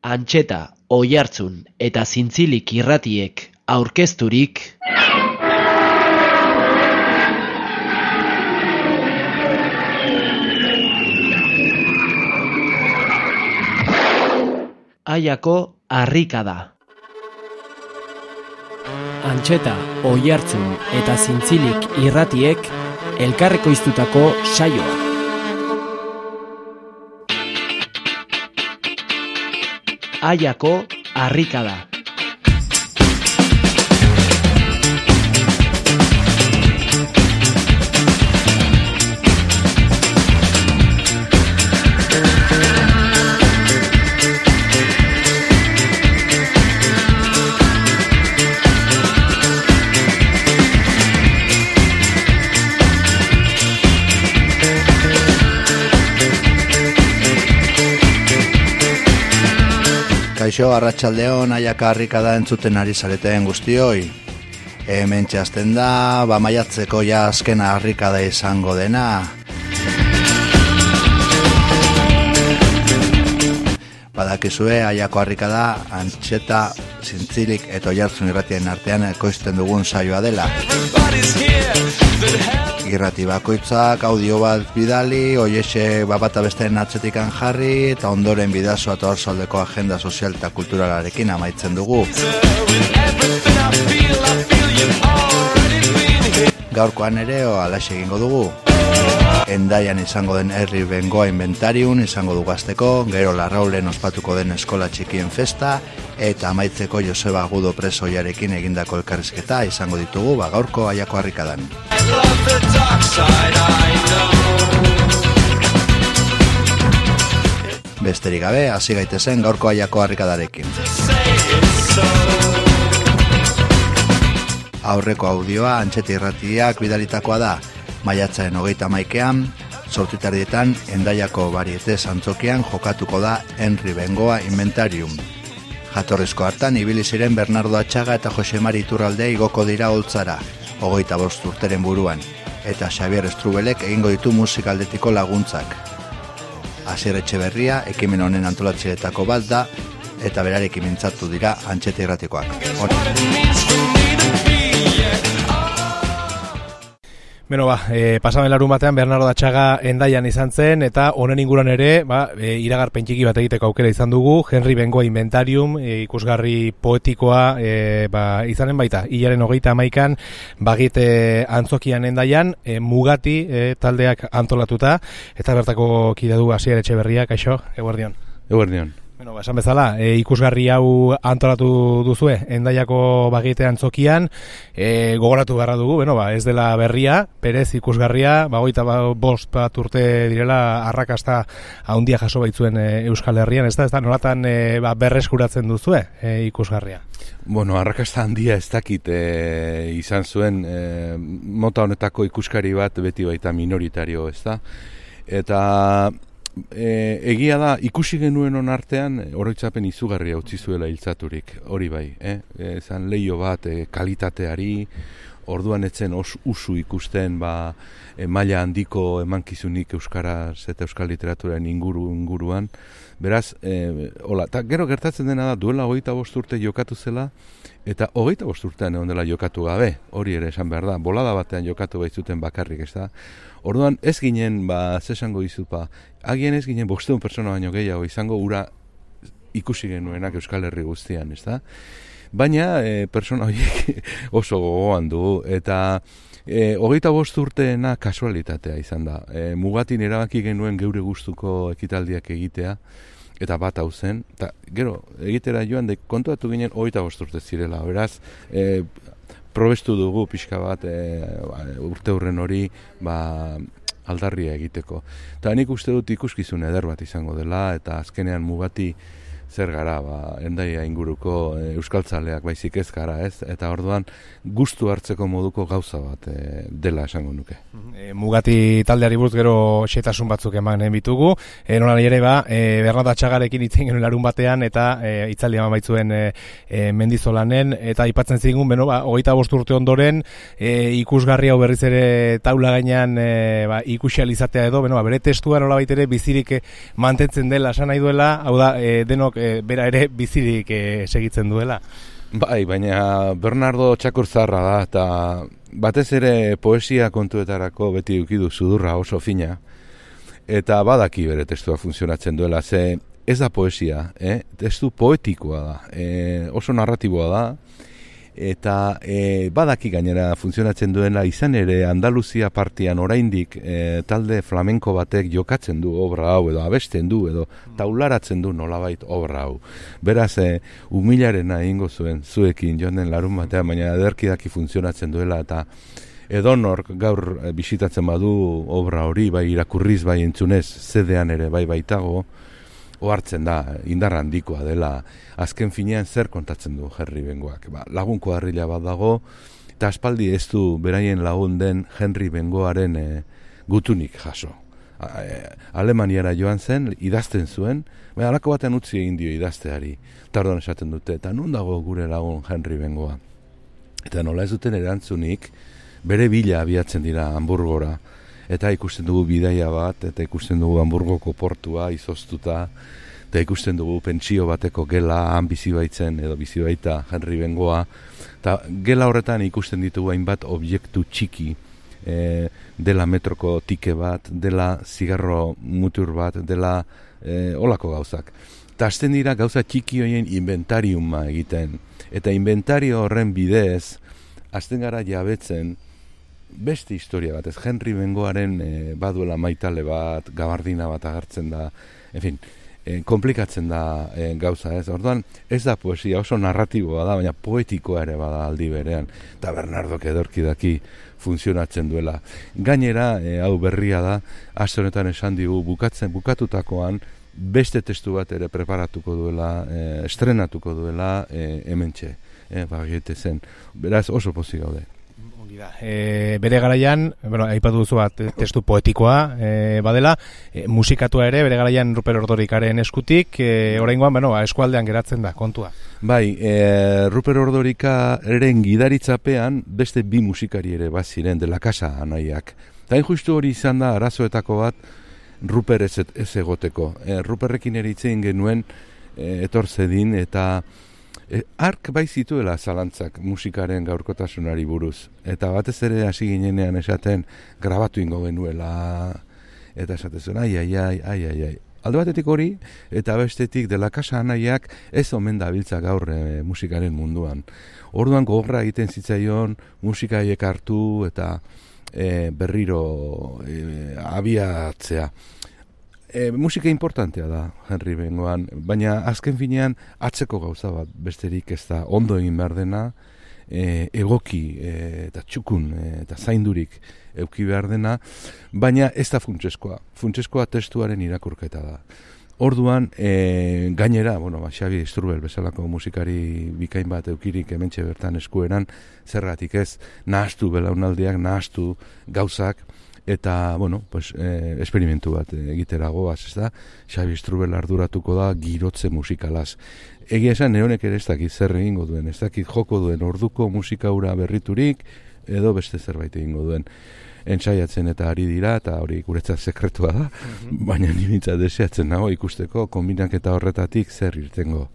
Antxeta, Oiartzun eta Zintzilik irratiek aurkezturik Aiako harrikada. Antxeta, Oiartzun eta Zintzilik irratiek elkarrekoiztutako saioa. Aiako harrikada. Kaixo, arratsaldeon aiaka harrika da entzuten ari zareten guztioi. Hemen txasten da, ba maiatzeko ja azkena harrika da izango dena. Badakizue, aiako harrika da, antxeta, zintzilik eta jartzen irratien artean ekoizten dugun saioa dela. Irrati bakoitzak, audio bat bidali, oiese babata besteen atzetikan jarri, eta ondoren bidazo eta orzaldeko agenda sozial eta kulturalarekin amaitzen dugu. Gaurkoan ere, alaxe egingo dugu. Endaian izango den herri bengoa inventariun izango du gazteko, gero larraulen ospatuko den eskola txikien festa, eta amaitzeko Joseba Gudo presoiarekin egindako elkarrizketa izango ditugu ba gaurko aiako harrikadan. Besterik gabe, hasi gaitezen gaurko aiako harrikadarekin. Aurreko audioa antxeti irratiak bidalitakoa da, maiatzaren hogeita maikean, sortitardietan endaiako bariete antzokian jokatuko da Henry Bengoa Inventarium. Jatorrezko hartan ibili ziren Bernardo Atxaga eta Jose Mari Iturralde igoko dira holtzara, hogeita bost urteren buruan, eta Xavier Estrubelek egingo ditu musikaldetiko laguntzak. Asier Etxeberria ekimen honen antolatzeetako bat da, eta berarekin mintzatu dira antxete irratikoak. Beno ba, e, pasamen larun batean Bernardo Atxaga endaian izan zen, eta honen inguran ere, ba, e, iragarpen txiki bat egiteko aukera izan dugu, Henry Bengoa Inventarium, e, ikusgarri poetikoa e, ba, izanen baita, hilaren hogeita amaikan, bagite antzokian endaian, e, mugati e, taldeak antolatuta, eta bertako kide du hasier etxe berriak, aixo, eguerdion. Eguerdion. Bueno, ba, esan bezala, e, ikusgarri hau antolatu duzue, endaiako bagite antzokian, e, gogoratu garra dugu, bueno, ba, ez dela berria, perez ikusgarria, bagoita ba, bost bat urte direla arrakasta haundia jaso baitzuen e, Euskal Herrian, ez da, ez da, nolatan e, ba, berreskuratzen duzue e, ikusgarria? Bueno, arrakasta handia ez dakit e, izan zuen, e, mota honetako ikuskari bat beti baita minoritario, ez da? Eta e, egia da ikusi genuen on artean oroitzapen izugarria utzi zuela hiltzaturik. Hori bai eh? Izan leio bat e, kalitateari orduan etzen os usu ikusten ba e, maila handiko emankizunik euskaraz eta euskal literaturaren inguru inguruan beraz e, hola ta gero gertatzen dena da duela 25 urte jokatu zela eta 25 urtean egon dela jokatu gabe hori ere esan behar da bolada batean jokatu baitzuten bakarrik ez da Orduan ez ginen, ba, zesango dizut, ba, agien ez ginen bosteun persona baino gehiago izango ura ikusi genuenak Euskal Herri guztian, ez da? Baina e, persona horiek oso gogoan du, eta e, hogeita bost urteena kasualitatea izan da. E, mugatin erabaki genuen geure gustuko ekitaldiak egitea, eta bat hau zen, eta gero, egitera joan, de kontuatu ginen hogeita bost urte zirela, beraz, e, probestu dugu pixka bat e, urte hurren hori ba, aldarria egiteko. Eta nik uste dut ikuskizun eder bat izango dela, eta azkenean mugati zer gara, ba, endaia inguruko e, euskaltzaleak baizik ez gara, ez? Eta orduan gustu hartzeko moduko gauza bat e, dela esango nuke. E, mugati taldeari buruz gero xetasun batzuk eman bitugu. E, nola ere ba, e, Bernat Atxagarekin itzen genuen larun batean eta e, itzaldi eman baitzuen e, e, mendizolanen eta aipatzen zigun, beno, ba, hogeita bost urte ondoren e, ikusgarri hau berriz ere taula gainean e, ba, ikusializatea edo, beno, ba, bere testua nola baitere bizirik mantentzen dela, esan nahi duela, hau da, e, denok e, bera ere bizirik e, segitzen duela. Bai, baina Bernardo txakurzarra da, eta batez ere poesia kontuetarako beti ukidu sudurra oso fina, eta badaki bere testua funtzionatzen duela, ze ez da poesia, eh? testu poetikoa da, e, oso narratiboa da, eta e, badaki gainera funtzionatzen duena izan ere Andaluzia partian oraindik e, talde flamenko batek jokatzen du obra hau edo abesten du edo taularatzen du nolabait obra hau. Beraz, e, humilarena egingo zuen zuekin joan den larun batean, baina ederkidaki funtzionatzen duela eta edonork gaur e, bisitatzen badu obra hori, bai irakurriz, bai entzunez, zedean ere, bai baitago, ohartzen da indar handikoa dela azken finean zer kontatzen du Henry Bengoak? Ba, lagunko harrila bat dago eta aspaldi ez du beraien lagun den Henry Bengoaren e, gutunik jaso. E, Alemaniara joan zen idazten zuen baina alako batean utzi egin dio idazteari. Tardon esaten dute eta nun dago gure lagun Henry Bengoa? Eta nola ez duten erantzunik bere bila abiatzen dira Hamburgora eta ikusten dugu bidaia bat, eta ikusten dugu Hamburgoko portua izoztuta, eta ikusten dugu pentsio bateko gela han bizi baitzen edo bizi baita Henry Bengoa, eta gela horretan ikusten ditugu hainbat objektu txiki, e, dela metroko tike bat, dela zigarro mutur bat, dela e, olako gauzak. Eta azten dira gauza txiki hoien inventariuma egiten, eta inventario horren bidez, azten gara jabetzen, beste historia bat, ez Henry Bengoaren e, baduela maitale bat, gabardina bat agertzen da, en fin, e, komplikatzen da e, gauza, ez? Orduan, ez da poesia oso narratiboa da, baina poetikoa ere bada aldi berean, eta Bernardo Kedorki daki funtzionatzen duela. Gainera, e, hau berria da, aste honetan esan digu, bukatzen, bukatutakoan, beste testu bat ere preparatuko duela, e, estrenatuko duela, e, hementxe, e, zen. Beraz, oso pozik gaude e, bere garaian, bueno, aipatu duzu bat testu poetikoa e, badela, e, musikatua ere bere garaian Ruper Ordorikaren eskutik, e, oraingoan, bueno, eskualdean geratzen da, kontua. Bai, e, Ruper Ordorika eren gidaritzapean beste bi musikari ere bat ziren dela kasa anaiak. Tain justu hori izan da arazoetako bat Ruper ez, ez egoteko. E, Ruperrekin ere genuen e, etorzedin eta E, ark bai zituela zalantzak musikaren gaurkotasunari buruz. Eta batez ere hasi ginenean esaten grabatu ingo genuela. Eta esaten ai, ai, ai, ai, ai, ai. Aldo batetik hori, eta bestetik dela kasa anaiak ez omen da biltza gaur e, musikaren munduan. Orduan gogorra egiten zitzaion musikaiek hartu eta e, berriro e, abiatzea e, musika importantea da Henry Bengoan, baina azken finean atzeko gauza bat besterik ez da ondo egin behar dena, e, egoki e, eta txukun e, eta zaindurik euki behar dena, baina ez da funtseskoa. Funtseskoa testuaren irakurketa da. Orduan, e, gainera, bueno, ba, Xabi Isturbel bezalako musikari bikain bat eukirik hementxe bertan eskueran, zergatik ez, nahastu belaunaldiak, nahastu gauzak, eta, bueno, pues, e, esperimentu bat egitera goaz, ez da? Xabi Strubel arduratuko da girotze musikalaz. Egia esan, neonek ere ez dakit zer egingo duen, ez dakit joko duen orduko musikaura berriturik, edo beste zerbait egingo duen entsaiatzen eta ari dira, eta hori guretzat sekretua da, mhm. baina nimitza deseatzen nago ikusteko kombinak eta horretatik zer irtengo.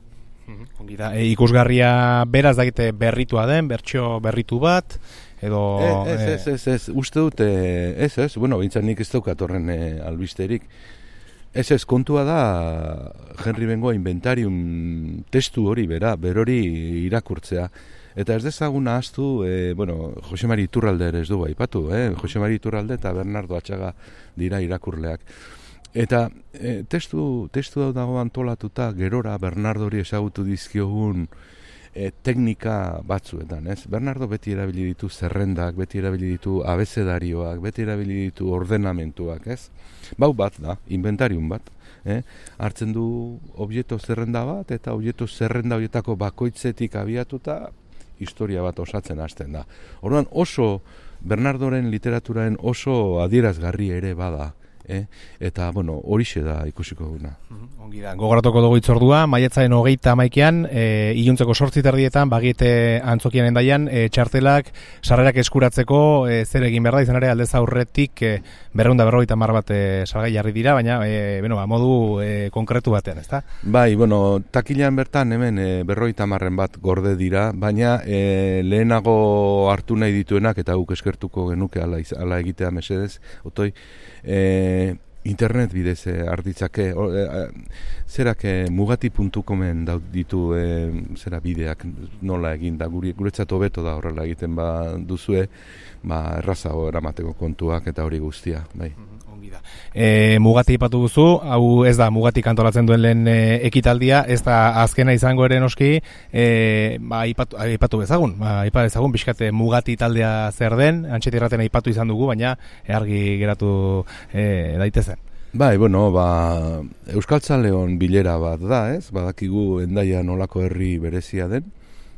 Mhm. E, ikusgarria beraz dakite berritua den, bertxo berritu bat, edo... Ez, ez, ez, ez, uste dut, ez, ez, bueno, bintzat nik ez daukat horren e, albisterik. Ez ez, kontua da, Henry Bengoa inventarium testu hori, bera, berori irakurtzea. Eta ez dezaguna astu, e, bueno, Jose Mari Iturralde ere ez du baipatu, eh? Jose Mari Iturralde eta Bernardo Atxaga dira irakurleak. Eta e, testu, testu dago antolatuta, gerora Bernardori ezagutu dizkiogun, e, teknika batzuetan, ez? Bernardo beti erabili ditu zerrendak, beti erabili ditu abezedarioak, beti erabili ditu ordenamentuak, ez? Bau bat da, inventarium bat, eh? Hartzen du objektu zerrenda bat, eta objektu zerrenda horietako bakoitzetik abiatuta, historia bat osatzen hasten da. Orduan oso, Bernardoren literaturaren oso adierazgarri ere bada, eh? eta bueno, horixe da ikusiko duguna. Ongi da, gogoratuko dugu itzordua, maietzaren hogeita maikean, e, iluntzeko sortzi terdietan, bagiete antzokian endaian, e, txartelak, sarrerak eskuratzeko, e, zer egin behar da, izan ere aldez aurretik, e, berreunda berrogeita mar bat e, salgai jarri dira, baina, e, bueno, ba, modu e, konkretu batean, ezta? Bai, bueno, takilean bertan hemen e, berrogeita marren bat gorde dira, baina e, lehenago hartu nahi dituenak, eta guk eskertuko genuke ala, ala egitea mesedez, otoi, e, internet bidez e, zerak e, mugati.comen daut ditu e, zera bideak nola egin da, guri, guretzat hobeto da horrela egiten ba duzue, ba errazago eramateko kontuak eta hori guztia, bai. Ongi da. E, mugati ipatu duzu, hau ez da mugatik antolatzen duen lehen e, ekitaldia, ez da azkena izango ere noski, e, ba, ipatu, ipatu bezagun, ba, ipatu bezagun, pixkate mugati taldea zer den, antxetirraten aipatu izan dugu, baina argi geratu e, daitezen. Bai, bueno, ba, Euskaltzaleon bilera bat da, ez? Badakigu endaia nolako herri berezia den,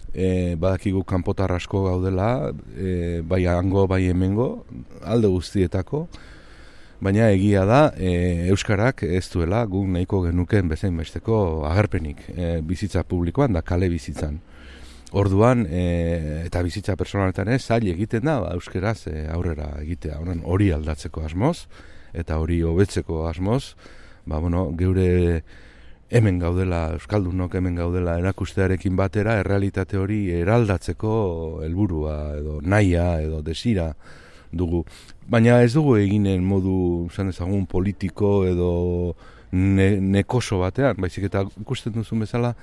e, badakigu kanpotar asko gaudela, e, bai hango, bai hemengo, alde guztietako, baina egia da, e, Euskarak ez duela guk nahiko genuken bezain besteko agerpenik e, bizitza publikoan da kale bizitzan. Orduan, e, eta bizitza personaletan ez, zail egiten da, ba, euskeraz e, aurrera egitea, Orduan, hori aldatzeko asmoz, eta hori hobetzeko asmoz, ba, bueno, geure hemen gaudela, Euskaldunok hemen gaudela erakustearekin batera, errealitate hori eraldatzeko helburua edo naia edo desira dugu. Baina ez dugu eginen modu, zan ezagun, politiko edo ne, nekoso batean, baizik eta ikusten duzun bezala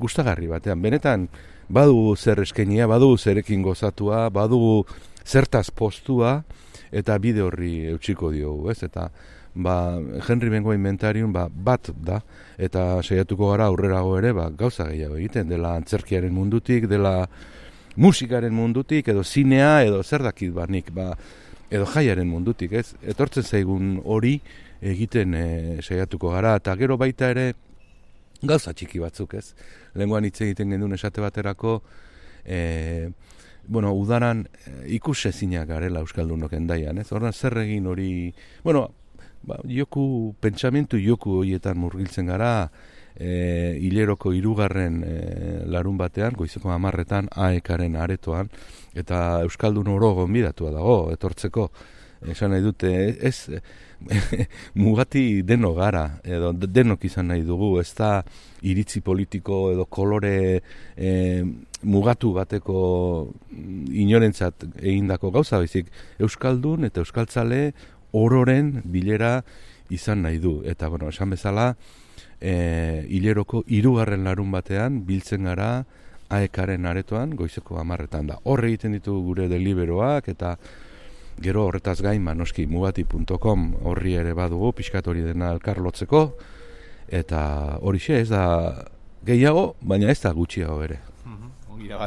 gustagarri batean. Benetan, badugu zer eskenia, badugu zerekin gozatua, badugu zertaz postua, eta bide horri eutxiko diogu, ez? Eta ba, Henry Bengo inventarium ba, bat da, eta saiatuko gara aurrerago ere ba, gauza gehiago egiten, dela antzerkiaren mundutik, dela musikaren mundutik, edo zinea, edo zer dakit ba, nik, ba, edo jaiaren mundutik, ez? Etortzen zaigun hori egiten e, saiatuko gara, eta gero baita ere gauza txiki batzuk, ez? Lenguan hitz egiten gendun esate baterako, e, bueno, udaran e, ikus ezinak garela Euskaldunok endaian, ez? Horren zer egin hori, bueno, ba, joku, pentsamentu joku horietan murgiltzen gara, e, hileroko hirugarren e, larun batean, goizeko amarretan, aekaren aretoan, eta Euskaldun oro gonbidatua dago, etortzeko, esan nahi dute, ez, mugati deno gara, edo denok izan nahi dugu, ez da iritzi politiko edo kolore e, mugatu bateko inorentzat egindako gauza baizik Euskaldun eta Euskaltzale ororen bilera izan nahi du. Eta, bueno, esan bezala, e, hileroko hirugarren larun batean biltzen gara aekaren aretoan, goizeko amarretan da. Horre egiten ditu gure deliberoak eta gero horretaz gain, ba, noski mugati.com horri ere badugu, pixkat hori dena elkarlotzeko, eta hori ez da gehiago, baina ez da gutxiago ere.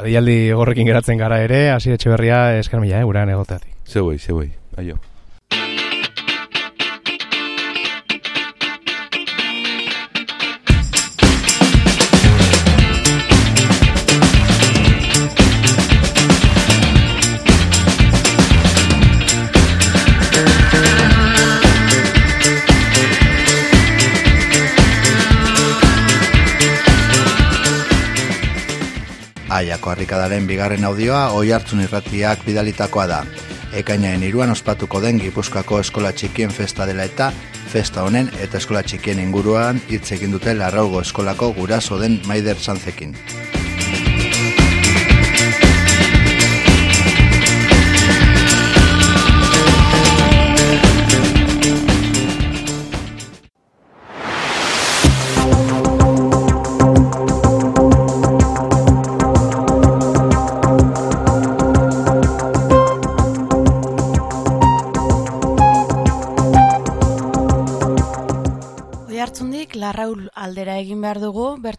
Deialdi horrekin geratzen gara ere, hasi etxe berria eskarmila, eh, gurean egoteatik. Zeuei, zeuei, aio. Aiako harrikadaren bigarren audioa oi hartzun irratiak bidalitakoa da. Ekainaen iruan ospatuko den Gipuzkoako eskola txikien festa dela eta festa honen eta eskola txikien inguruan hitz egin dute Larraugo eskolako guraso den Maider Sanzekin.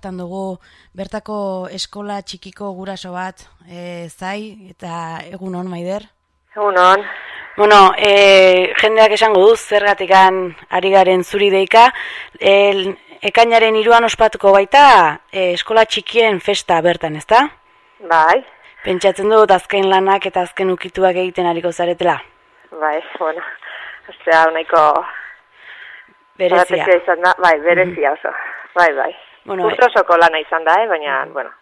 Bertan dugu bertako eskola txikiko guraso bat, e, zai eta egun on maider. Egunon. Bueno, e, jendeak esango du zergatikan ari garen zuri deika, e, ekainaren iruan ospatuko baita e, eskola txikien festa bertan, ezta? Bai, Pentsatzen dut azken lanak eta azken ukituak egiten ariko zaretela. bai, bueno. Osea, nahiko Berezia. Izan da, bai, berezia oso. Bai, bai. Bueno, Urte osoko lana izan da, eh, baina, bueno. bai.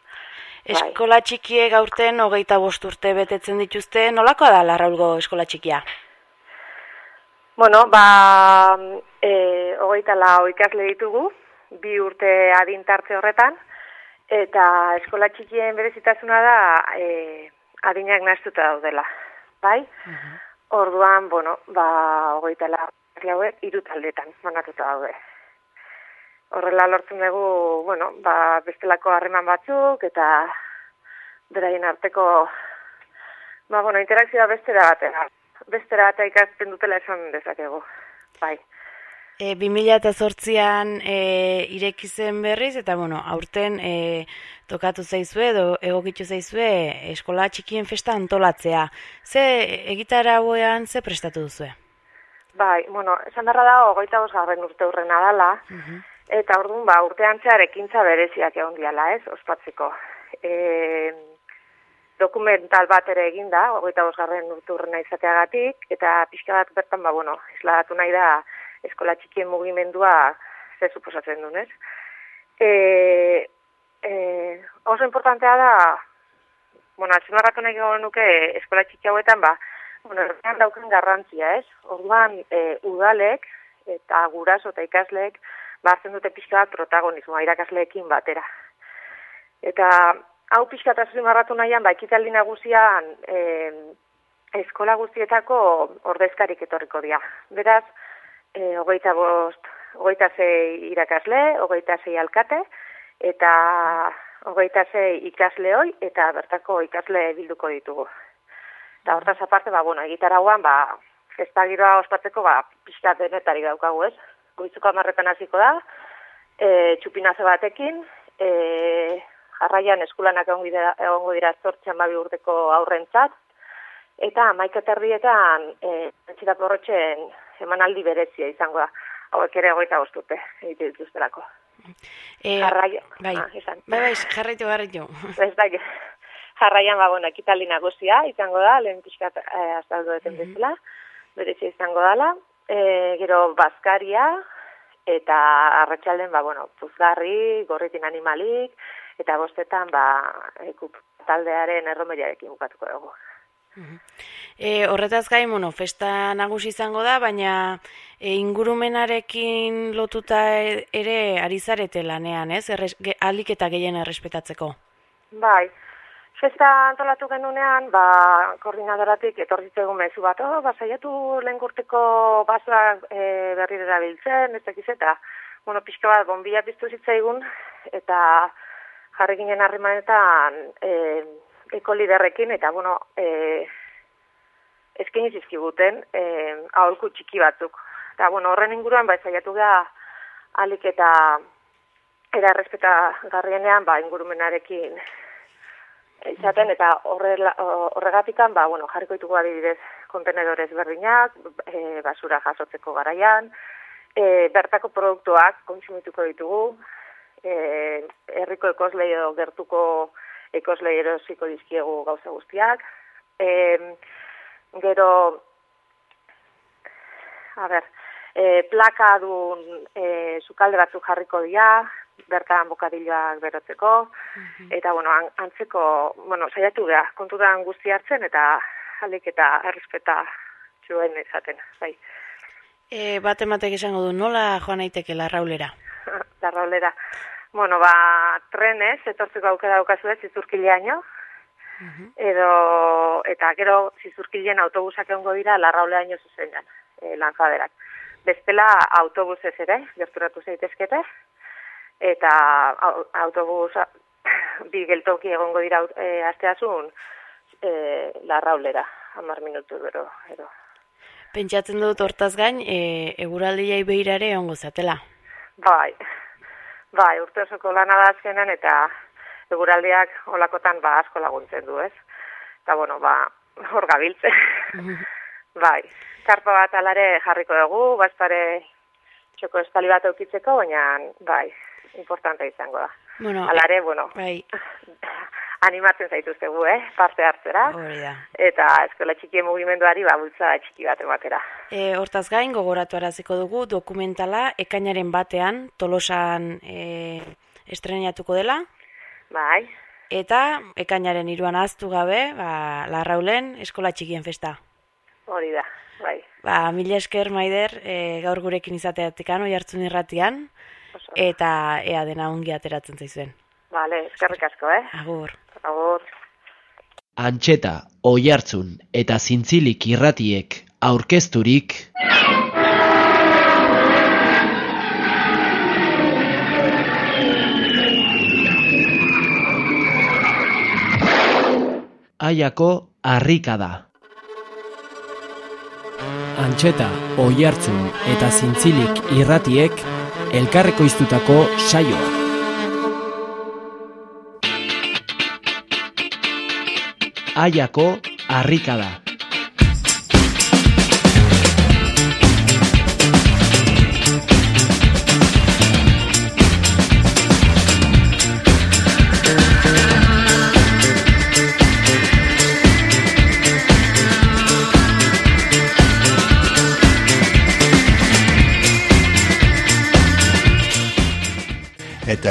Eskola txikiek aurten hogeita bost urte betetzen dituzte, nolakoa da Larraulgo eskola txikia? Bueno, ba, e, hogeita lau ikasle ditugu, bi urte adintartze horretan, eta eskola txikien berezitasuna da e, adinak naztuta daudela, bai? Orduan, bueno, ba, hogeita lau hauek hiru taldetan banatuta daude. Horrela lortzen dugu, bueno, ba, bestelako harreman batzuk, eta beraien arteko, ba, bueno, interakzioa bestera batera. Bestera bat ikasten dutela esan dezakegu. Bai. E, 2008an e, ireki zen berriz, eta bueno, aurten e, tokatu zaizue edo egokitu zaizue eskola txikien festa antolatzea. Ze egitara hauean ze prestatu duzue? Bai, bueno, esan darra da, ogoita garren urte hurrena dala, eta orduan, ba, urtean zehar ekintza bereziak egon diala, ez, ospatzeko. E, dokumental bat ere egin da, ogoita garren urte hurrena izateagatik, eta pixka bat bertan, ba, bueno, isladatu nahi da eskola txikien mugimendua ze suposatzen duen, ez? E, e, oso importantea da, bueno, azpimarratu nahi gero nuke eskola txiki hauetan, ba, bueno, dauken garrantzia, ez? Orduan, e, udalek eta guraso eta ikasleek bartzen dute pixka bat protagonismoa irakasleekin batera. Eta hau pixka eta azpimarratu nahian, ba, ekitaldi nagusian e, eskola guztietako ordezkarik etorriko dira. Beraz, e, hogeita bost, hogeita zei irakasle, hogeita zei alkate, eta hogeita zei ikasle hoi, eta bertako ikasle bilduko ditugu. Eta hortaz aparte, ba, bueno, egitarauan, ba, festa giroa ospatzeko, ba, pixka denetari daukagu, ez? Goizuko amarretan hasiko da, e, txupinaze batekin, e, jarraian eskulanak egongo dira, zortzen babi urteko aurrentzat, eta amaika terrietan, e, entzita porrotxen emanaldi berezia izango da. Hauek ere goita bostute, egite dituztelako. E, Jarraia. bai, Ah, esan. bai, bai, jarraitu, jarraitu. Ez da, jarraian, ba, bueno, ekitaldi nagusia izango da, lehen pixkat eh, azaldu duten bezala, berezia izango dala, e, gero bazkaria, eta arratsalden ba, bueno, puzgarri, gorritin animalik, eta bostetan, ba, ekup taldearen erromeriarekin bukatuko dugu. E, horretaz gain, bueno, festa nagusi izango da, baina e, ingurumenarekin lotuta e- ere ari zarete lanean, ez? Erres, ge, alik eta gehien errespetatzeko. Bai, festa antolatu genunean, ba, koordinadoratik etorri zitzaigun mezu bat, oh, ba, saiatu lehen urteko basoak e, berri erabiltzen, ez dakiz eta, bueno, pixka bat, bombia piztu zitzaigun, eta jarri ginen harremanetan e, eko liderrekin, eta, bueno, e, eskaini zizkiguten e, aholku txiki batzuk. Eta, bueno, horren inguruan, ba, saiatu gara alik eta era errespeta garrienean, ba, ingurumenarekin izaten, eta horregatikan, ba, bueno, jarriko ditugu adibidez kontenedorez berdinak, e, basura jasotzeko garaian, e, bertako produktuak kontsumituko ditugu, e, herriko ekoslei edo gertuko ekoslei erosiko dizkiegu gauza guztiak, e, gero, a ber, e, plaka dun e, sukalde batzuk jarriko dira, bertan bokadilloak berotzeko, eta, bueno, an, antzeko, bueno, saiatu da, kontutan guzti hartzen, eta alik eta errespeta txuen esaten, bai. E, bat ematek esango du, nola joan naiteke larraulera? Larraulera. Bueno, ba, trenez, etortzeko aukera daukazu ez, zizurkileaino, edo, eta gero zizurkileen autobusak egongo dira larrauleaino zuzenean, e, lanzaderak. Bestela autobusez ere, gerturatu zaitezkete, eta au- autobus bi geltoki egongo dira e, asteazun e, larraulera, hamar minutu bero, edo. Pentsatzen dut hortaz gain, e, eguraldiai behirare ongo zatela. Bai, bai, urte osoko lana da azkenan eta eguraldiak olakotan ba asko laguntzen du, ez? Eta bueno, ba, hor gabiltze. bai, karpa bat alare jarriko dugu, bazpare txoko estali bat eukitzeko, baina bai, importante izango da. Bueno, Alare, bueno, bai, animatzen zaituztegu, eh, parte hartzera. Hori. Eta eskola txikien mugimenduari ba, bultza txiki bat ematera. E, hortaz gain, gogoratu araziko dugu dokumentala ekainaren batean tolosan e, estrenatuko dela. Bai, Eta ekainaren iruan aztu gabe, ba, larraulen eskola txikien festa. hori da, bai. Ba, mila esker maider, e, gaur gurekin izateatik ano jartzun irratian. Eta ea dena ongi ateratzen zaizuen. Vale, eskerrik asko, eh? Agur. Agur. Antxeta, oihartzun eta zintzilik irratiek aurkezturik Aiako harrika da. Antxeta, oihartzun eta zintzilik irratiek elkarreko iztutako saioa. Aiako harrika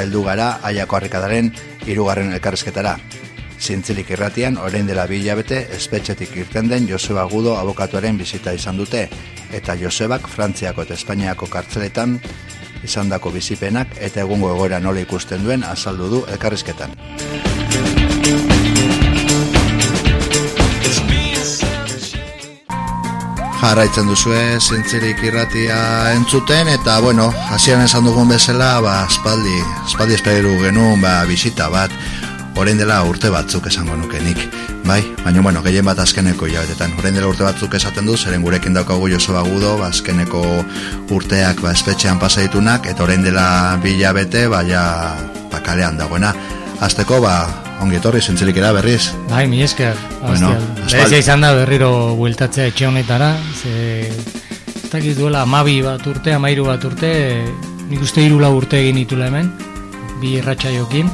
heldu gara aiako harrikadaren hirugarren elkarrezketara. Zintzilik irratian, orain dela bi hilabete, espetxetik irten den Joseba Gudo abokatuaren bizita izan dute, eta Josebak Frantziako eta Espainiako kartzeletan izandako bizipenak eta egungo egoera nola ikusten duen azaldu du elkarrizketan. Jarraitzen duzue zintzirik irratia entzuten eta bueno, hasieran esan dugun bezala, ba, espaldi, espaldi esperu genuen ba, bisita bat, orain dela urte batzuk esango nukenik. Bai, baina bueno, gehien bat azkeneko hilabetetan. Orain dela urte batzuk esaten du, zeren gurekin daukagu Joseba Gudo, ba, azkeneko urteak ba, espetxean pasaitunak, eta orain dela bi hilabete, ba, ja, ba, kalean dagoena. Azteko, ba, ongi etorri zintzilikera berriz. Bai, mi esker. Bueno, aspaldi- izan da berriro bueltatzea etxe honetara, ze ez dakit duela amabi bat urte, amairu bat urte, nik uste hiru lau urte egin itula hemen, bi irratsaiokin.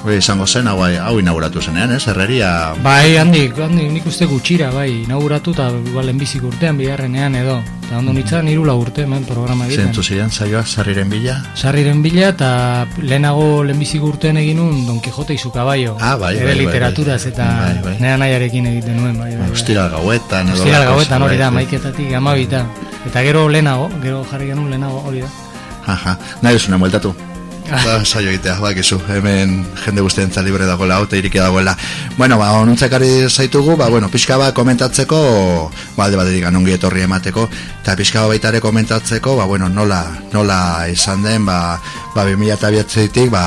Hori izango zen, hau, hau inauguratu zenean, ez? Herreria, Bai, handik, handik, nik uste gutxira, bai, inauguratu eta igual lehenbizik urtean, bigarrenean edo. Eta ondo nintzen hiru lau urte hemen programa egiten. zentzu ziren, zaioa, zarriren bila. Sarriren bila eta lehenago lehenbizik urtean egin nun Don Quixote izu caballo. Ah, bai, bai, bai, literaturaz bai. eta Bai, bai. nera nahiarekin egiten nuen, bai, bai. bai. Ostiral gauetan, edo. Lako gauetan hori da, zerbait, maiketatik amabita. Eta gero lehenago, gero jarri genuen lehenago hori da. Aha, nahi duzuna mueltatu. Ba, saio egitea, bakizu, hemen jende guztientza libre dagoela, hau, eta iriki dagoela. Bueno, ba, onuntzekari zaitugu, ba, bueno, pixka bat komentatzeko, ba, alde batetik ongi etorri emateko, eta pixka bat baita ere komentatzeko, ba, bueno, nola, nola izan den, ba, ba, 2008tik, ba,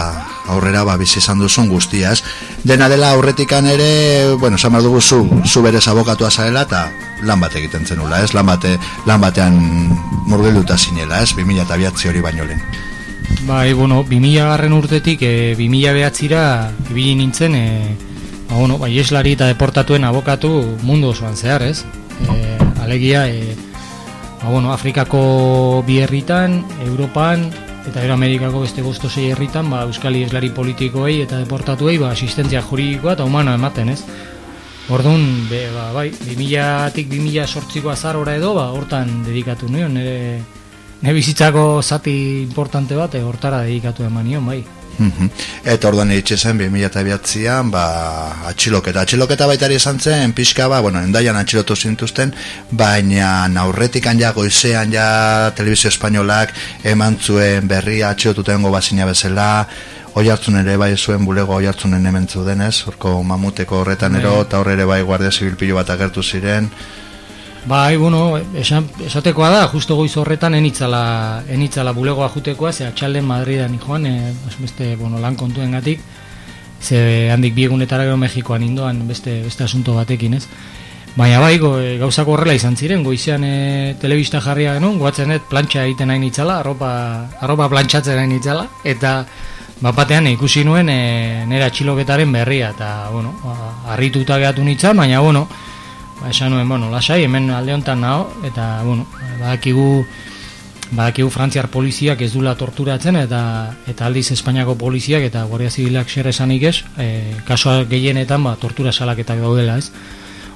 aurrera, ba, bizi izan duzun guztia, ez? Dena dela aurretikan ere, bueno, esan dugu zu, zu berez abokatua zarela, eta lan bat egiten zenula, ez? Lan, bate, lan batean murgilduta zinela, ez? 2008 hori baino lehen. Bai, bueno, 2000 garren urtetik, e, 2000 behatzira, ibili nintzen, e, ba, bueno, bai eslari eta deportatuen abokatu mundu osoan zehar, ez? E, alegia, e, ba, bueno, Afrikako bi herritan, Europan, eta Ero Amerikako beste bosto sei herritan, ba, Euskali eslari politikoei eta deportatuei, ba, asistentzia juridikoa eta humano ematen, ez? Orduan, be, ba, bai, 2000-tik 2008ko azarora edo, ba, hortan dedikatu nion, nire, nire bizitzako zati importante bat, eh, hortara dedikatu eman nion, bai. Mhm. Eta orduan iritsi zen 2008an, ba, atxiloketa. Atxiloketa baitari izan zen, pixka ba, bueno, endaian atxilotu zintuzten, baina aurretikan ja goizean ja telebizio espainolak eman zuen berria atxilotuten bazina bezala, Oi hartzun ere bai zuen bulego oi hartzunen hemen denez, horko mamuteko horretan ero, eta horre ere bai guardia zibil pilo bat agertu ziren. Bai, bueno, esan, esatekoa da, justo goiz horretan enitzala, enitzala bulegoa jutekoa, ze atxalden Madridan joan, e, beste, bueno, lan kontuen gatik, ze handik biegunetara gero Mexikoan indoan beste, beste asunto batekin, ez? Baina bai, go, e, gauzako horrela izan ziren, goizean e, telebista jarria genuen, goatzen ez, plantxa egiten nahi nitzala, arropa, arropa plantxatzen nahi nitzala, eta bat batean ikusi nuen e, nera atxiloketaren berria, eta, bueno, harrituta gehatu nitzan, baina, bueno, ba, esan nuen, bueno, lasai, hemen alde honetan nago, eta, bueno, badakigu badakigu frantziar poliziak ez dula torturatzen eta eta aldiz Espainiako poliziak eta Guardia Zibilak zer esanik ez, e, kasoa gehienetan ba, tortura salaketak daudela ez.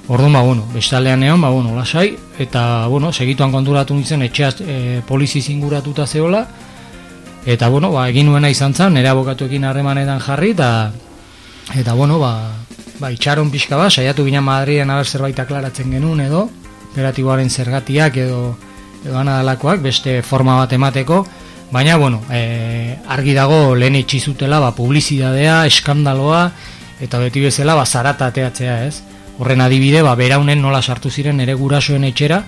Orduan, ba, bueno, bestaldean egon, ba, bueno, lasai, eta, bueno, segituan konturatu nintzen etxeaz e, polizi zinguratuta zeola, eta, bueno, ba, egin nuena izan zen, nire abokatuekin harremanetan jarri, eta, eta, bueno, ba, ba, itxaron pixka bat, saiatu ginen Madriden haber zerbait aklaratzen genuen edo, operatiboaren zergatiak edo, edo anadalakoak, beste forma bat emateko, baina, bueno, e, argi dago lehen itxizutela, ba, publizidadea, eskandaloa, eta beti bezala, ba, zarata ateatzea, ez? Horren adibide, ba, beraunen nola sartu ziren ere gurasoen etxera,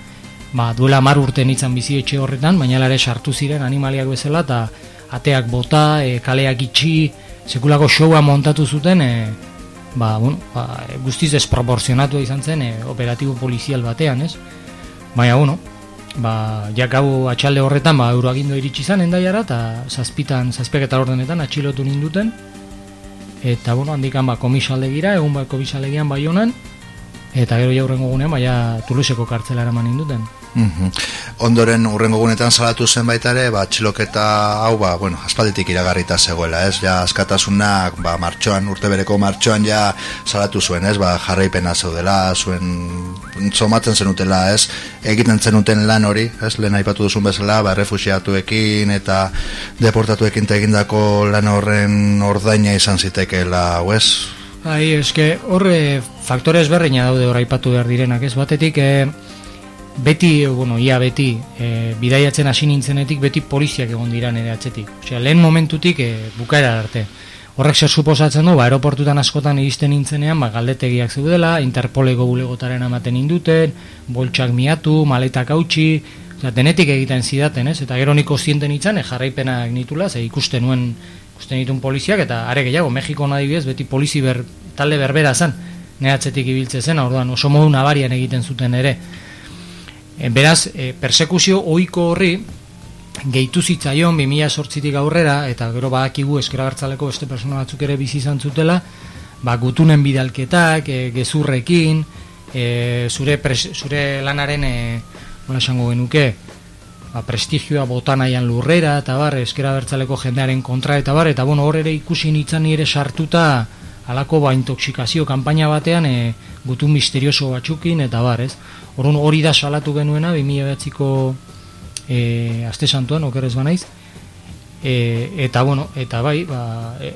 ba, duela mar urte nitzan bizi etxe horretan, baina ere sartu ziren animaliak bezala, eta ateak bota, e, kaleak itxi, sekulako showa montatu zuten, e, ba, bueno, ba, guztiz desproporzionatu izan zen e, operatibo polizial batean, ez? Baina, bueno, ba, jak gau atxalde horretan, ba, euroagindo iritsi zan endaiara, eta zazpitan, zazpiak eta ordenetan atxilotu ninduten, eta, bueno, handikan, ba, komisaldegira, egun ba, komisaldegian bai honan, eta gero jaurrengo gunean baina Tuluseko kartzela eraman induten. Mm Ondoren urrengo gunetan salatu zen baita ere, ba, txiloketa hau, ba, bueno, aspalditik iragarrita zegoela, ez? Ja, askatasunak, ba, martxoan, urte bereko martxoan ja salatu zuen, ez? Ba, jarraipena zeudela, zuen somatzen zenutela, ez? Egiten zenuten lan hori, ez? Lehen aipatu duzun bezala, ba, refusiatuekin eta deportatuekin tegindako lan horren ordaina izan zitekeela, ez? Bai, eske horre faktore ezberdina daude hor aipatu behar direnak, ez batetik e, beti, bueno, ia beti e, bidaiatzen hasi nintzenetik beti poliziak egon dira nire atzetik. Osea, lehen momentutik e, bukaera arte. Horrek zer suposatzen du, ba, aeroportutan askotan iristen nintzenean, ba, galdetegiak zeudela, Interpoleko bulegotaren amaten induten, boltsak miatu, maletak hautsi, osea, denetik egiten zidaten, ez? Eta gero niko zienten itzan, e, jarraipenak nitula, ze ikusten nuen ikusten ditun poliziak, eta are gehiago, Mexiko nadibidez, beti polizi ber, talde berbera zen, nehatzetik ibiltze zen, orduan oso modu nabarian egiten zuten ere. E, beraz, e, persekuzio ohiko horri, gehitu zitzaion 2000 sortzitik aurrera, eta gero badakigu eskeragartzaleko beste persona batzuk ere bizi izan zutela, ba, gutunen bidalketak, e, gezurrekin, e, zure, pres, zure lanaren, e, esango genuke, ba, prestigioa botanaian lurrera, eta bar, eskera bertzaleko jendearen kontra, eta bar, eta bueno, hor ere ikusi nintzen nire sartuta, alako ba, intoxikazio kanpaina batean, e, gutun misterioso batzukin, eta bar, ez? Horun hori da salatu genuena, 2000 behatziko e, aste santuan, okerrez banaiz, e, eta bueno, eta bai, ba, e,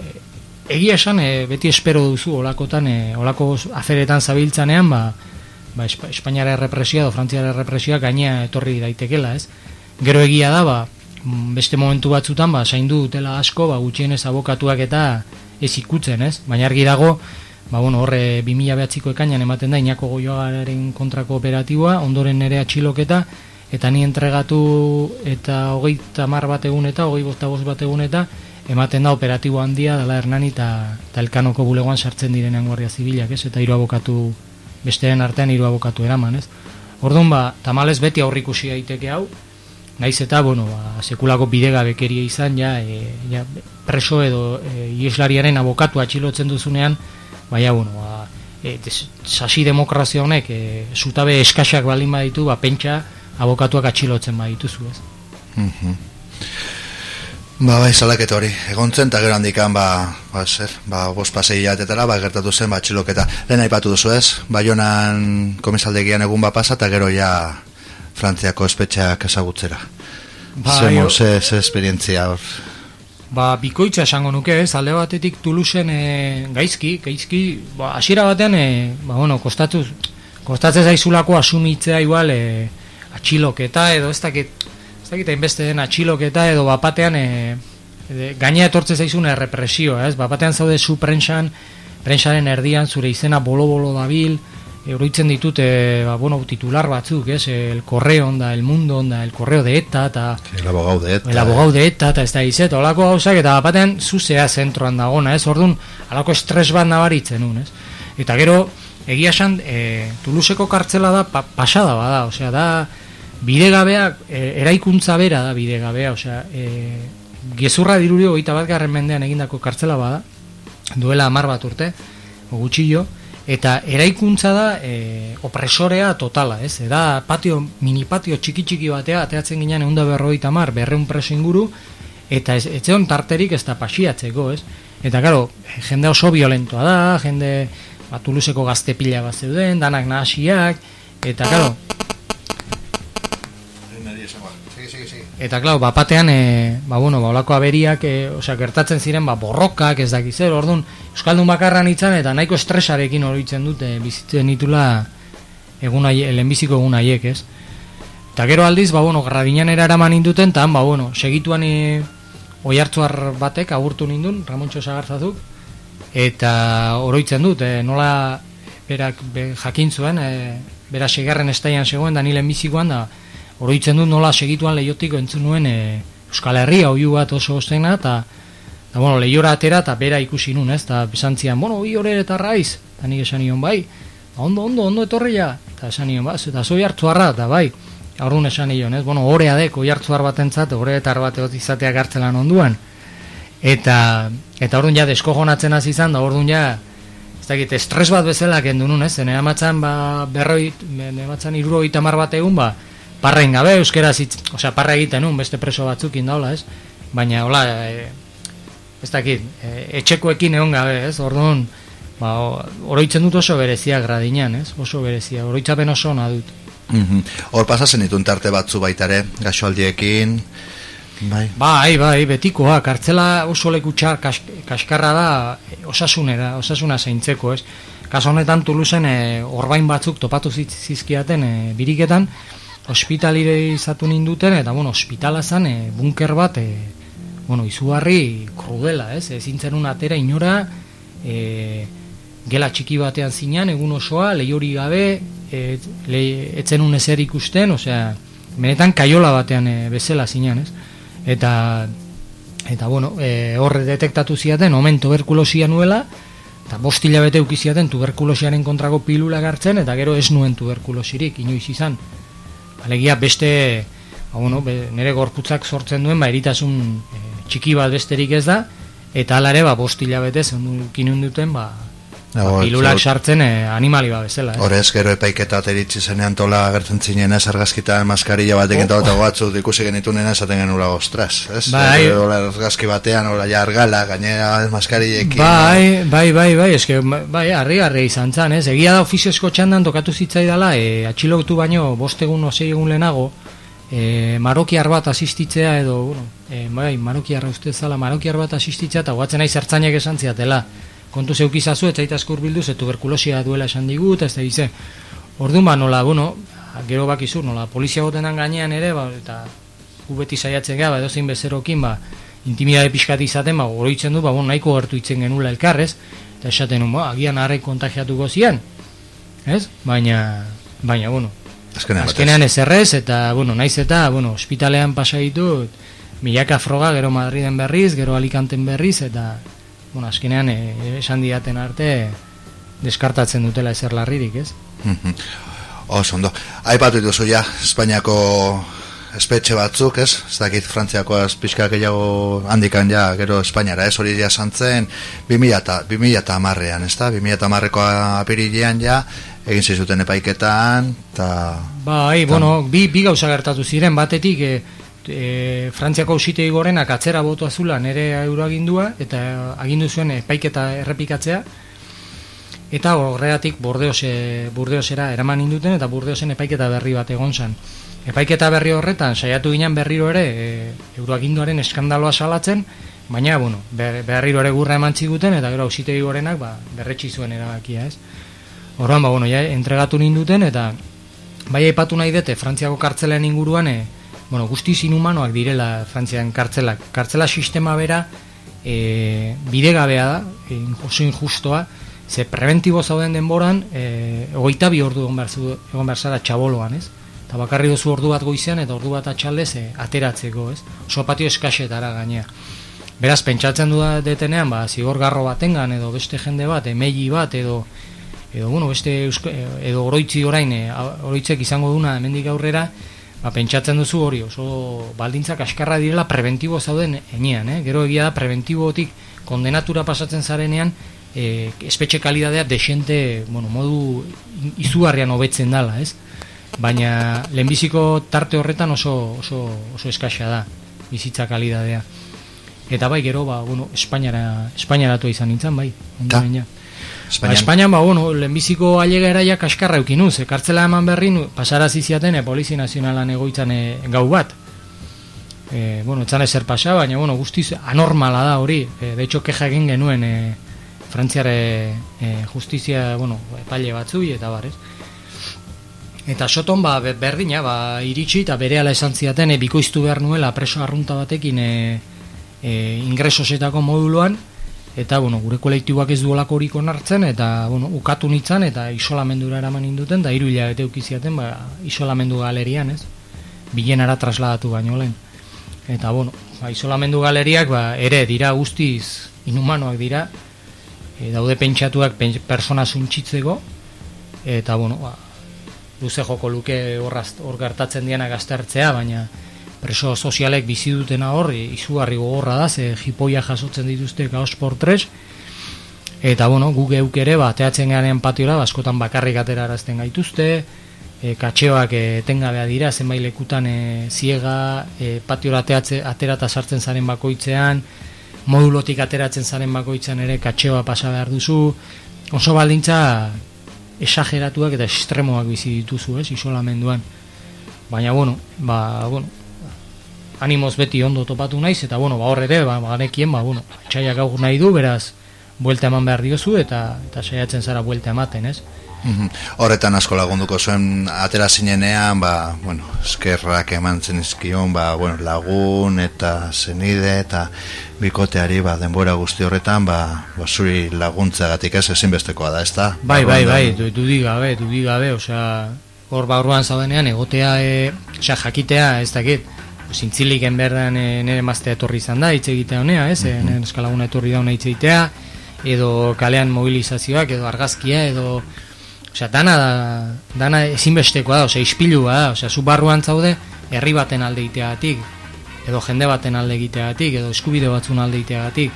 egia esan, e, beti espero duzu, olakotan, e, olako aferetan zabiltzanean, ba, ba, Espainiara errepresioa, do Frantziara errepresioa gainea etorri daitekela, ez? Gero egia da, ba, beste momentu batzutan, ba, saindu dutela asko, ba, gutxienez abokatuak eta ez ikutzen, ez? Baina argi dago, ba, bueno, horre 2000 behatziko ekainan ematen da, inako goioagaren kontrako operatiboa, ondoren nere atxiloketa, eta ni entregatu eta hogei tamar bat egun eta hogei bosta bost bat egun eta ematen da operatibo handia dela Hernani eta, eta elkanoko bulegoan sartzen direnean guardia zibilak, ez? Eta hiru abokatu, bestearen artean hiru abokatu eraman, ez? Orduan, ba, tamalez beti aurrikusi daiteke hau, Naiz eta, bueno, ba, sekulako bidega bekeria izan, ja, e, ja preso edo e, ieslariaren abokatu atxilotzen duzunean, baina, bueno, ba, e, des, sasi demokrazia honek, e, zutabe eskaxak baldin baditu, ba, pentsa abokatuak atxilotzen badituzu, ez? Mm Ba, bai, salaket hori, egon zen, eta gero handikan, ba, ba, zer, ba, bos pasei jatetara, ba, gertatu zen, ba, txiloketa, lehen aipatu duzu ez, ba, jonan komisaldegian egun ba pasa, eta gero ja, Frantziako espetxeak ezagutzera. Ba, Zemo, ze, ze esperientzia hor? Ba, bikoitza esango nuke, ez, alde batetik Tuluzen e, gaizki, gaizki, ba, asiera batean, e, ba, bueno, kostatu, kostatzen zaizulako asumitzea igual, e, atxiloketa edo, ez dakit, ez dakit hainbeste den atxiloketa edo, bapatean, e, e, gaina etortze zaizun errepresioa, ez, bapatean zaude zu prentsan, prentsaren erdian, zure izena bolo-bolo dabil, Euroitzen ditut, e, ba, bueno, titular batzuk, es, el correo onda, el mundo onda, el correo de ETA, eta... El abogado de ETA. El abogado de ETA, eta ez da izet, olako gauzak, eta batean zuzea zentroan dagona, ez, orduan, alako estres bat nabaritzen un, ez. Eta gero, egia esan, e, Tuluseko kartzela da, pa, pasada bada, osea, da, bidegabea, e, eraikuntza bera da bidegabea, osea, e, gezurra dirurio, eta bat garren mendean egindako kartzela bada, duela amar bat urte, gutxillo, eta eraikuntza da e, opresorea totala, ez? Eda patio, mini patio txiki txiki batea, ateatzen ginen egun da berroi tamar, berreun preso inguru, eta ez, ez tarterik ez da pasiatzeko, ez? Eta, karo, jende oso violentoa da, jende batuluseko gazte pila bat zeuden, danak nahasiak, eta, karo, Eta klau, bapatean, e, ba, bueno, ba, olako aberiak, e, osea, gertatzen ziren, ba, borrokak, ez dakiz, zer, orduan, Euskaldun bakarran itzan, eta nahiko estresarekin horitzen dute, bizitzen ditula egun aie, lehenbiziko egun aiek, ez? Eta gero aldiz, ba, bueno, gradinan eraman induten, eta, ba, bueno, segituan e, oi hartzuar batek, agurtu nindun, Ramontxo Zagarzazuk, eta oroitzen dut, e, nola berak be, jakin zuen, e, bera segarren estaian zegoen, da nile bizikoan, da, oroitzen dut nola segituan lehiotik entzun nuen e, Euskal Herria oiu bat oso ostena eta da, bueno, lehiora atera eta bera ikusi nun, ez, eta besantzian, bueno, bi hori eta raiz, eta nik esan nion bai, ba, ondo, ondo, ondo etorria, eta esan nion, ba, eta zoi hartu harra, eta bai, aurrun esan nion, ez, bueno, horea deko, oi hartu harra bat entzat, hore eta harra bat izateak hartzelan onduan, eta, eta orduan ja, desko jonatzen hasi izan, da orduan ja, ez dakit, estres bat bezala kendu nun, ez, nire amatzen, ba, berroi, nire amatzen iruro bat egun, ba, parrain gabe euskera zitz, osea, parra egiten un, beste preso batzukin daula, ez? Baina, hola, e, ez dakit, e, etxekoekin egon gabe, ez? Orduan, ba, oroitzen dut oso berezia gradinan, ez? Oso berezia, oroitzapen oso ona dut. Mhm. Hor pasatzen ditun tarte batzu baitare, gaxoaldiekin, bai? Bai, bai, betikoa, kartzela oso leku txar, kaskarra da, osasunera, osasuna zeintzeko, ez? Kaso honetan Tuluzen e, orbain batzuk topatu zizkiaten e, biriketan, ospitalire izatu ninduten, eta, bueno, ospitala zan, e, bunker bat, e, bueno, izugarri krudela, ez? Ezin zen atera inora, e, gela txiki batean zinean, egun osoa, lehiori gabe, e, le, etzen un ezer ikusten, osea, benetan kaiola batean e, bezala zinean, ez? Eta, eta bueno, e, horre detektatu ziaten, omen tuberkulosia nuela, eta bostila bete ukiziaten tuberkulosiaren kontrako pilula gartzen, eta gero ez nuen tuberkulosirik, inoiz izan. Alegia beste ba, bueno, be, nire gorputzak sortzen duen ba, eritasun e, txiki bat besterik ez da. Eta hala ere ba, bost hilabete zendukin duten ba, pilulak sartzen e, animali ba bezala. Eh? Horez, gero epaiketa teritzi zenean tola agertzen zinen ez argazkitan maskarilla batekin oh, eta batzu ikusi genitu nena esaten genula ostras, ez? Bai, Ola argazki batean, ola ja argala, gainera maskarillekin. Bai, bai, bai, bai, eske, bai, arri, arri izan zan, ez? Egia da ofiziosko txandan tokatu zitzaidala, e, atxilotu baino, bostegun osei egun lehenago, e, marokiar bat asistitzea edo, bueno, e, bai, marokiar uste zala, marokiar bat asistitzea, eta guatzen nahi zertzainak esan ziatela kontu zeukizazu, ez zaitaz kurbildu, ze tuberkulosia duela esan digut, ez da dize. Orduan ba, nola, bueno, gero bakizu, nola, polizia gotenan gainean ere, ba, eta gu beti saiatzen gara, ba, edo zein bezerokin, ba, intimidade pixkat izaten, ba, goroitzen du, ba, bon, nahiko gertu itzen genula elkarrez, eta esaten, ba, agian harrek kontagiatuko zian, ez? Baina, baina, bueno, azkenean, azkenean ez errez, eta, bueno, naiz eta, bueno, ospitalean pasa ditut, milaka froga, gero Madriden berriz, gero Alicanten berriz, eta, bueno, azkenean e, esan diaten arte deskartatzen dutela ezer larririk, ez? Oso, ondo. Aipatu dituzu ja, Espainiako espetxe batzuk, ez? Ez dakit Frantziako pixka gehiago handikan ja, gero Espainiara, ez? Hori ja santzen 2000 eta amarrean, ez da? 2000 eta amarreko apirilean ja, egin zizuten epaiketan, eta... Bai, bueno, bi, bi gauza gertatu ziren, batetik, e, e, Frantziako ausitegi gorenak atzera botu azula nere euroagindua eta agindu zuen epaiketa errepikatzea. Eta horreatik bordeose, burdeosera eraman induten eta burdeosen epaiketa berri bat egon zen. Epaiketa berri horretan saiatu ginen berriro ere e, euroaginduaren eskandaloa salatzen baina bueno, berriro ere gurra eman ziguten eta gero ausitegi gorenak ba, berretsi zuen erabakia ez? Horban, ba, bueno, ja, entregatu ninduten eta bai aipatu nahi dute Frantziako kartzelen inguruan e, bueno, guztiz inhumanoak direla Frantzian kartzelak. Kartzela sistema bera e, bidegabea da, e, oso injustoa, ze preventibo zauden denboran, e, ogeita bi ordu egon behar zara txaboloan, ez? Eta bakarri duzu ordu bat goizean eta ordu bat atxaldez e, ateratzeko, ez? Oso patio eskaxetara gainea. Beraz, pentsatzen du detenean, ba, zigor garro batengan edo beste jende bat, emegi bat edo edo, bueno, beste edo oroitzi orain, oroitzek izango duna hemendik aurrera, ba, pentsatzen duzu hori oso baldintzak askarra direla preventibo zauden enean, eh? gero egia da preventibotik kondenatura pasatzen zarenean e, espetxe kalidadea desente, bueno, modu izugarrian hobetzen dala, ez? Baina lehenbiziko tarte horretan oso, oso, oso eskaxa da, bizitza kalidadea. Eta bai, gero, ba, bueno, Espainiara, Espainiaratu izan nintzen, bai. Ta? Espainian. Ba, Espainian, ba, bueno, lehenbiziko ailega eraia kaskarra eukinuz, e, kartzela eman berrin, pasarazi ziaten, e, Polizi Nazionalan egoitzan e, gau bat. E, bueno, etzan ezer pasa, baina, bueno, guztiz anormala da hori. E, de hecho, keja egin genuen e, Frantziare e, justizia, bueno, epaile batzui eta barez. Eta soton, ba, berdina, ba, iritsi eta bere ala esan ziaten, e, bikoiztu behar nuela preso arrunta batekin e, e, ingresosetako moduluan, eta bueno, gure kolektiboak ez duolako horik onartzen eta bueno, ukatu nitzan eta isolamendura eraman induten da hiru hilabete ukiziaten ba, isolamendu galerian ez? Bilenara trasladatu baino lehen. Eta bueno, ba, isolamendu galeriak ba, ere dira guztiz inhumanoak dira e, daude pentsatuak pen, persona zuntxitzeko eta bueno, ba, luze joko luke hor gertatzen dianak aztertzea baina preso sozialek bizi dutena hor izugarri gogorra da ze jipoia jasotzen dituzte kaos por tres. Eta bueno guk geuk ere ba teatzen garen patiora ba, askotan bakarrik aterarazten gaituzte. E, katxeoak e, etengabea dira zenbait lekutan e, ziega e, patiora teatze aterata sartzen zaren bakoitzean modulotik ateratzen zaren bakoitzean ere katxeoa pasa behar duzu. Oso baldintza esageratuak eta estremoak bizi dituzu, ez, isolamenduan. Baina, bueno, ba, bueno, animoz beti ondo topatu naiz eta bueno, ba hor ere, ba ganekien, ba bueno, txaiak gaur nahi du, beraz buelta eman behar diozu eta eta saiatzen zara buelta ematen, ez? Mhm. Horretan asko lagunduko zuen atera zinenean, ba, bueno, eskerrak eman zenizkion, ba, bueno, lagun eta zenide eta bikoteari ba, denbora guzti horretan, ba, ba zuri laguntzagatik ez ezinbestekoa da, ez da? Bai, bai, bai, du, du digabe, du digabe, osea, hor ba zaudenean, egotea, e, osea, jakitea, ez dakit, zintzilik enberdan e, nire mazte etorri izan da, hitz egitea honea, ez, mm -hmm. eskalaguna etorri da hitz egitea, edo kalean mobilizazioak, edo argazkia, edo, osea, dana, da, dana ezinbestekoa da, osea, ispilua da, osea, zu barruan zaude, herri baten alde iteagatik, edo jende baten alde egiteagatik, edo eskubide batzun alde egiteagatik,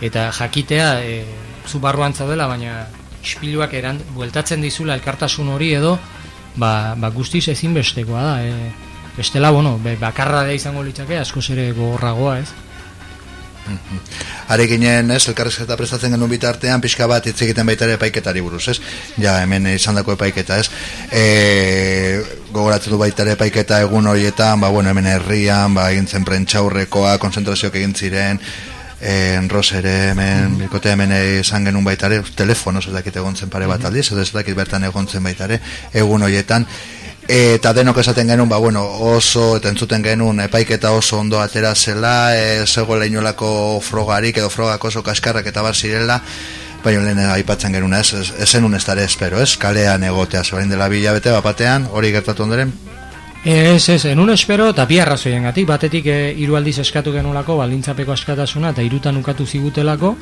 eta jakitea, e, zu barruan zaudela, baina ispiluak eran, bueltatzen dizula elkartasun hori edo, ba, ba guztiz ezinbestekoa da, e, bestela, bueno, bakarra da izango litzake, asko ere gogorragoa, ez? Are ginen, ez, elkarrezketa prestatzen genuen bitartean, pixka bat hitz egiten baita ere epaiketari buruz, ez? Ja, hemen izan dako epaiketa, ez? E, gogoratzen du baita ere epaiketa egun horietan, ba, bueno, hemen herrian, ba, egin zen prentxaurrekoa, konzentrazioak egin ziren, en Rosere, hemen, bikote hemen izan genuen baita ere, telefono, ez dakit egon zen pare bat aldiz, ez dakit bertan egon zen baita ere, egun horietan, eta denok esaten genuen, ba, bueno, oso, eta entzuten genuen, epaiketa oso ondo atera zela, e, zego leinolako frogarik, edo frogak oso kaskarrak eta bar zirela, baina lehen aipatzen genuen, ez, ez, ez zenun ez dara espero, ez, kalean egotea, zorain dela bila bete, bapatean, hori gertatu ondoren? Ez, ez, enun espero, eta bi arrazoien gatik, batetik e, hiru aldiz eskatu genulako, baldintzapeko askatasuna, eta irutan ukatu zigutelako,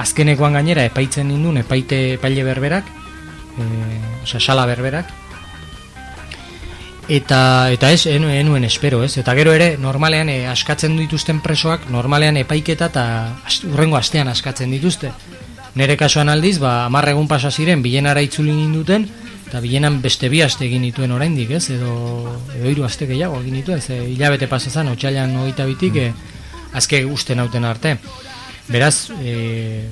azkenekoan gainera epaitzen nindun, epaite epaile berberak, e, osea, sala berberak, eta eta ez enuen espero, ez? Eta gero ere normalean e, askatzen dituzten presoak normalean epaiketa eta urrengo astean askatzen dituzte. Nere kasuan aldiz, ba 10 egun pasa ziren bilenara itzuli ninduten eta bilenan beste bi aste egin dituen oraindik, ez? Edo edo hiru aste gehiago egin dituen, ze ilabete pasa zan otsailean 22tik mm. e, azke usten hauten arte. Beraz, e,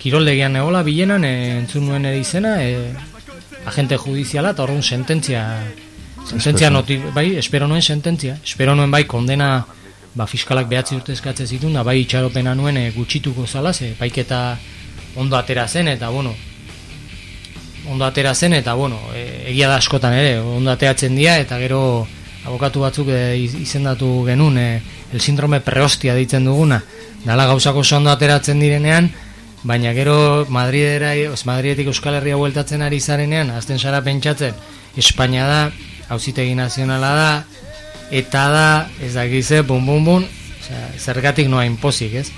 kiroldegian egola bilenan e, entzun nuen ere izena, e, agente judiziala eta horren sententzia Sententzia noti, bai, espero nuen sententzia. Espero nuen bai, kondena, ba, fiskalak behatzi urte eskatze zitun, da bai, itxaropena nuen e, gutxituko zala, ze, paiketa ondo atera zen, eta, bueno, ondo atera zen, eta, bueno, e, egia da askotan ere, ondo ateratzen dira, eta gero, abokatu batzuk e, izendatu genuen, e, el sindrome preostia ditzen duguna, dala gauzako ondo ateratzen direnean, baina gero Madridera, Madridetik Euskal Herria bueltatzen ari zarenean, azten zara pentsatzen, Espainia da, hauzitegi nazionala da, eta da, ez da gize, bum, bum, bum, zergatik noa inpozik, ez?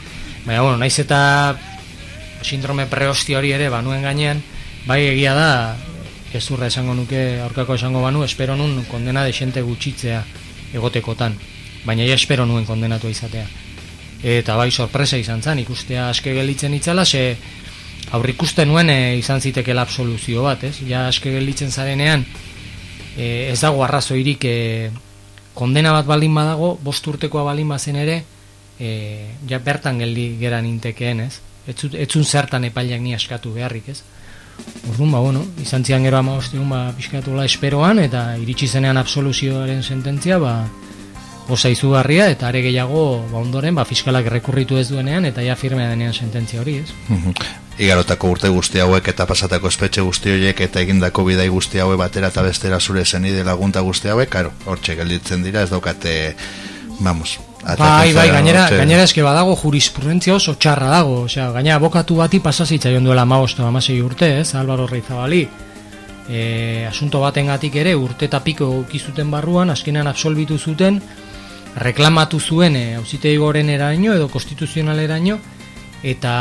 Baina, bueno, naiz eta sindrome preosti hori ere, banuen gainean, bai egia da, ez esango nuke, aurkako esango banu, espero nun kondena desente gutxitzea egotekotan, baina ja espero nuen kondenatu izatea. Eta bai sorpresa izan zen, ikustea aske gelitzen itzala, ze aurrikusten nuen e, izan zitekela absoluzio bat, ez? Ja aske gelditzen zarenean e, ez dago arrazoirik e, kondena bat baldin badago, bost urtekoa baldin bazen ere, e, ja bertan geldi geran intekeen, ez? Etzun zertan epaileak ni askatu beharrik, ez? Orduan, ba, bueno, izan zian gero ama ostiun, ba, pixkatula esperoan, eta iritsi zenean absoluzioaren sententzia, ba, osa izugarria, eta are gehiago, ba, ondoren, ba, fiskalak rekurritu ez duenean, eta ja firmea denean sententzia hori, ez? Mhm. Igarotako urte guzti hauek eta pasatako espetxe guzti horiek eta egindako bidai guzti hauek batera eta bestera zure zenide lagunta guzti hauek, karo, hortxe gelditzen dira, ez daukate, vamos, Bai, bai, gainera, gainera eske badago jurisprudentzia oso txarra dago, osea, gainera abokatu bati pasazitza joan duela 15 amasei urte, ez, Álvaro Reizabali. E, asunto batengatik ere urte eta piko ukizuten barruan, azkenean absolbitu zuten, reklamatu zuen e, auzitegi goren eraino edo konstituzionaleraino eta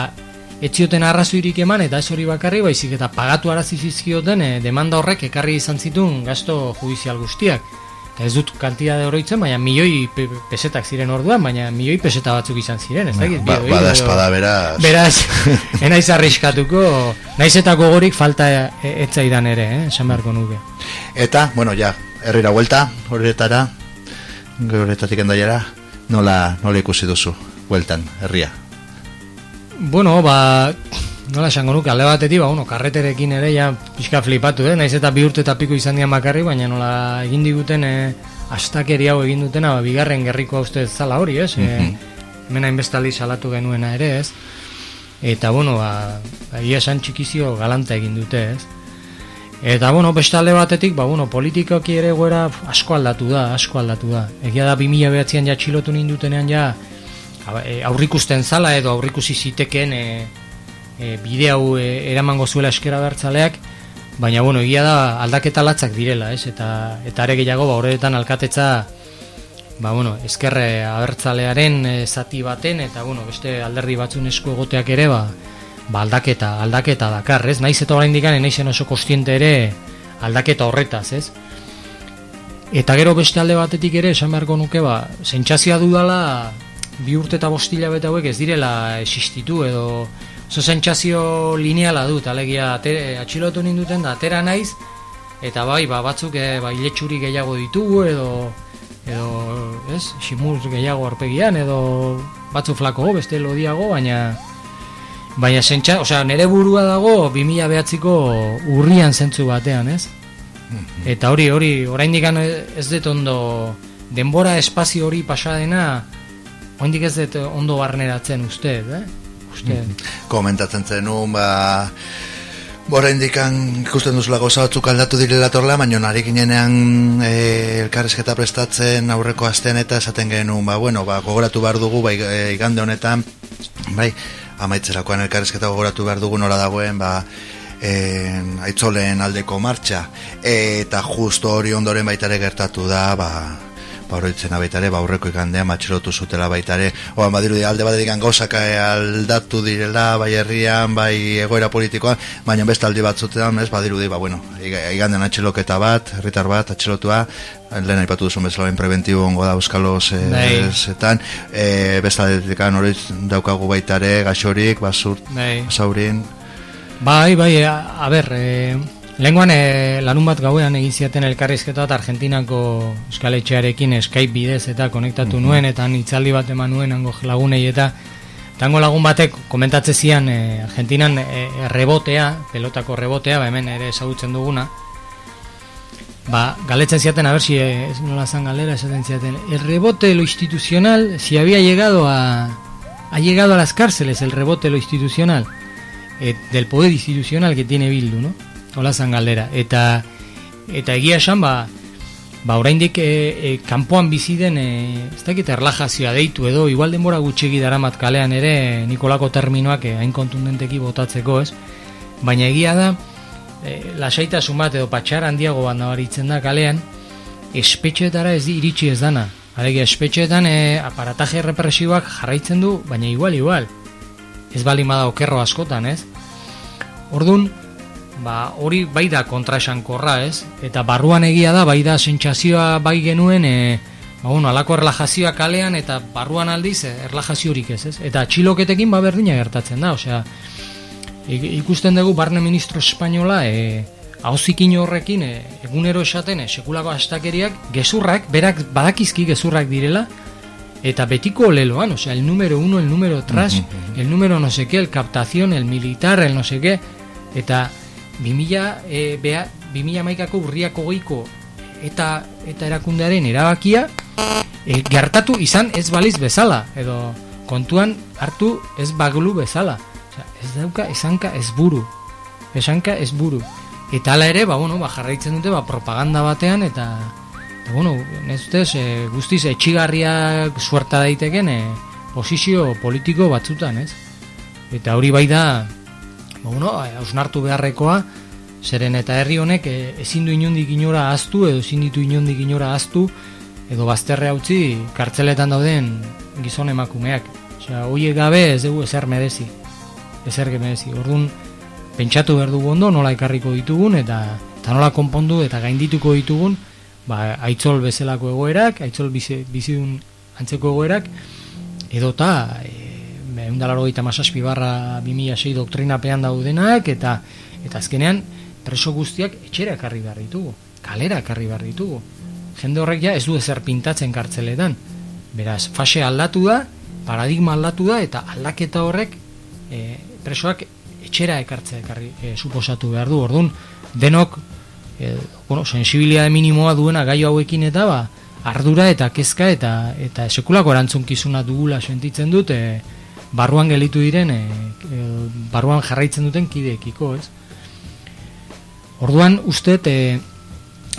etzioten arrazoirik eman eta ez hori bakarri baizik eta pagatu arazi zizkioten e, demanda horrek ekarri izan zituen gasto judizial guztiak ez dut kantia de oroitzen, baina milioi pesetak ziren orduan, baina milioi peseta batzuk izan ziren, ez dakit? Ba, bada espada, beraz. Beraz, enaiz arriskatuko, naizetako gorik falta etzaidan ere, eh? esan beharko nuke. Eta, bueno, ja, herrira huelta, horretara, horretatik endaiara, nola, nola ikusi duzu, hueltan, herria? Bueno, ba, nola esango nuke, alde batetik, ba, bueno, karreterekin ere, ja, pixka flipatu, eh? naiz eta bi urte eta piko izan dian bakarri, baina nola egin diguten, eh, astakeri hau egin dutena, ba, bigarren gerriko uste zala hori, ez? Mm -hmm. e, mena inbestaldi salatu genuena ere, ez? Eta, bueno, ba, ia esan txikizio galanta egin dute, ez? Eta, bueno, beste alde batetik, ba, bueno, politikoki ere goera asko aldatu da, asko aldatu da. Egia da, 2000 behatzean ja txilotu nindutenean ja, e, aurrikusten zala edo aurrikusi zitekeen e, e, bide hau e, eramango zuela eskera bertzaleak, baina bueno, egia da aldaketa latzak direla, ez? Eta eta are gehiago ba horretan alkatetza ba bueno, eskerre abertzalearen e, zati baten eta bueno, beste alderdi batzun esku egoteak ere ba, ba aldaketa, aldaketa dakar, ez? Naiz eta oraindik naizen oso kostiente ere aldaketa horretaz, ez? Eta gero beste alde batetik ere esan beharko nuke ba, sentsazioa dudala bi urte eta bostila bete hauek ez direla existitu edo Oso sentsazio lineala dut, alegia atxilotu ninduten da, atera naiz, eta bai, ba, batzuk e, ba, gehiago ditugu, edo, edo ez, simuz gehiago arpegian, edo batzu flako, beste lodiago, baina, baina sentsa, osea, nere burua dago, 2000 behatziko urrian zentzu batean, ez? Mhm. Eta hori, hori, oraindik ez dut ondo, denbora espazio hori pasadena, oraindik ez dut ondo barneratzen uste, eh? uste. Mm. Komentatzen zenun, ba... Bora indikan ikusten duzula goza batzuk aldatu direla torla, baina nari ginenean e, elkarrezketa prestatzen aurreko astean eta esaten genuen, ba, bueno, ba, gogoratu behar dugu, bai, e, igande honetan, bai, amaitzerakoan elkarrezketa gogoratu behar dugu nola dagoen, ba, e, aitzolen aldeko martxa, eta justo hori ondoren baitare gertatu da, ba, ba oroitzen abaitare, ba aurreko ikandean matxerotu zutela baitare, oa badiru di alde badetik gauzak aldatu direla, bai herrian, bai egoera politikoan, baina beste aldi bat zutean, ez, badiru di, ba bueno, igandean atxeloketa bat, herritar bat, atxelotua, lehen aipatu duzun bezala ben preventibo ongo da euskalos bai. zetan, e, beste aldetik daukagu baitare, gaxorik, basurt, bai. basaurin, Bai, bai, a, a ber, e, Lenguan e, lanun bat gauean egin ziaten elkarrizketa eta Argentinako eskaletxearekin Skype bidez eta konektatu mm nuen eta nitzaldi bat eman nuen ango lagunei eta tango lagun batek komentatze zian e, Argentinan e, rebotea, pelotako rebotea, ba hemen ere ezagutzen duguna ba, galetzen ziaten, a ver si e, ez nola zan galera esaten ziaten el rebote de lo institucional si había llegado a ha llegado a las cárceles el rebote de lo institucional eh, del poder institucional que tiene Bildu, ¿no? Hola zan galdera. Eta, eta egia esan, ba, ba oraindik e, e, kanpoan bizi den e, ez dakit erlajazioa deitu edo igual denbora gutxegi daramat kalean ere Nikolako terminoak e, hain kontundenteki botatzeko, ez? Baina egia da e, lasaitasun bat edo patxar handiago bat nabaritzen da kalean espetxeetara ez di iritsi ez dana. Alegia espetxeetan e, aparataje represiboak jarraitzen du, baina igual igual. Ez bali bada okerro askotan, ez? Ordun, ba, hori bai da kontraesankorra, ez? Eta barruan egia da, bai da sentsazioa bai genuen, e, ba, bueno, alako erlajazioa kalean, eta barruan aldiz, e, erlajaziorik ez, ez? Eta txiloketekin ba berdina gertatzen da, osea, ikusten dugu barne ministro espainola e, hauzikin horrekin e, egunero esaten e, sekulako astakeriak gezurrak, berak badakizki gezurrak direla eta betiko leloan, osea, el número uno, el número tras, el número no sé qué, el captación, el militar, el no sé qué, eta 2000, e, bea, 2000 maikako urriako goiko eta eta erakundearen erabakia e, gertatu izan ez baliz bezala edo kontuan hartu ez baglu bezala. Osea, ez dauka esanka ez buru esanka ez buru. Eta hala ere ba, bueno, ba, jarraitzen dute ba, propaganda batean eta eta bueno, ez ustez, e, guztiz etxigarriak suerta daiteken e, posizio politiko batzutan ez? Eta hori bai da bueno, hausnartu beharrekoa zeren eta herri honek e, ezin du inondik inora aztu edo ezin ditu inondik inora aztu edo bazterre utzi kartzeletan dauden gizon emakumeak. Osea, hoiek gabe ez dugu ezer merezi. Ezer merezi. Orduan pentsatu behar dugu ondo nola ekarriko ditugun eta eta nola konpondu eta gaindituko ditugun ba, aitzol bezalako egoerak, aitzol bizi, bizidun antzeko egoerak edota e, eundalaro gaita masaspi barra 2006 doktrinapean daudenak eta eta azkenean preso guztiak etxera ekarri behar ditugu, kalera ekarri behar ditugu. Jende horrek ja ez du ezer pintatzen kartzeletan. Beraz, fase aldatu da, paradigma aldatu da, eta aldaketa horrek e, presoak etxera ekartzea ekarri e, suposatu behar du. Orduan, denok, e, bueno, sensibilidade minimoa duena gai hauekin eta ba, ardura eta kezka eta eta sekulako erantzunkizuna dugula sentitzen dut, e, barruan gelitu diren, e, e, barruan jarraitzen duten kideekiko, ez? Orduan, uste, e,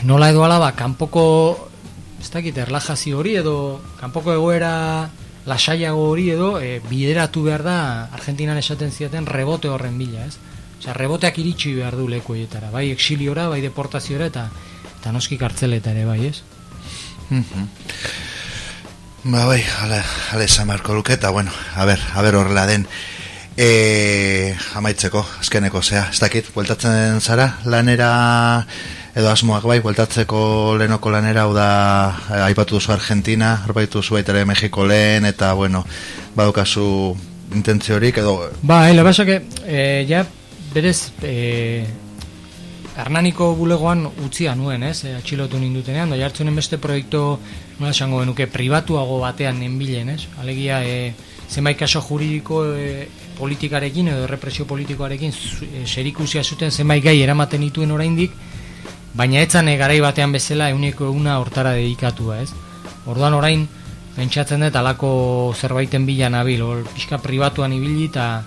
nola edo alaba, kanpoko, ez dakit, erlajazio hori edo, kanpoko egoera lasaiago hori edo, e, bideratu behar da, Argentinan esaten ziaten, rebote horren bila, ez? Osea, reboteak iritsi behar du lekuetara, bai exiliora, bai deportaziora, eta, eta noski kartzeleta ere, bai, ez? Mhm. Ba, bai, ale, ale marko luke, eta bueno, a ber, a ber horrela den. E, amaitzeko, azkeneko, zea, ez dakit, bueltatzen zara, lanera, edo asmoak bai, bueltatzeko lehenoko lanera, hau da, eh, aipatu duzu Argentina, aipatu duzu baitere Mexiko lehen, eta, bueno, badukazu intentziorik, edo... Ba, ele, basake, e, ja, berez, e, Hernaniko bulegoan utzia nuen, ez, e, atxilotu nindutenean, da jartzunen beste proiektu, nola esango genuke, pribatuago batean nenbilen, ez, alegia, e, zenbait kaso juridiko e, politikarekin edo represio politikoarekin e, serikusia zuten zenbait gai eramaten dituen oraindik, baina etzan e, garai batean bezala euneko eguna hortara dedikatua, ez? Orduan orain pentsatzen dut alako zerbaiten bila nabil, or, pixka pribatuan ibili eta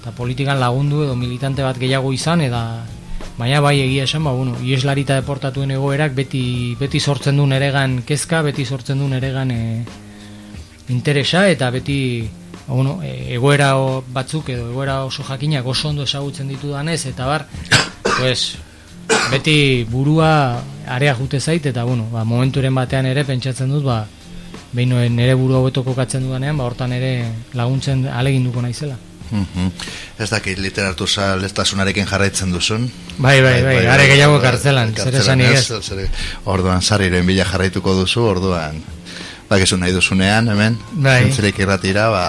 eta politikan lagundu edo militante bat gehiago izan eta baina bai egia esan, ba, bueno, ieslarita deportatuen egoerak beti, beti sortzen du neregan kezka, beti sortzen du neregan e, interesa eta beti Ba, bueno, e, egoera batzuk edo egoera oso jakinak oso ondo esagutzen ditu danez eta bar pues, beti burua area jute zait eta bueno, ba, momenturen batean ere pentsatzen dut ba, behin nire burua hobeto kokatzen dudanean ba, hortan ere laguntzen aleginduko naizela Mm Ez dakit literatu lestasunarekin jarraitzen duzun Bai, bai, bai, bai, bai are gehiago kartzelan, zer esan ez Orduan, sarriren bila jarraituko duzu, orduan Bakizu nahi duzunean, hemen Bai Zintzilik irratira, ba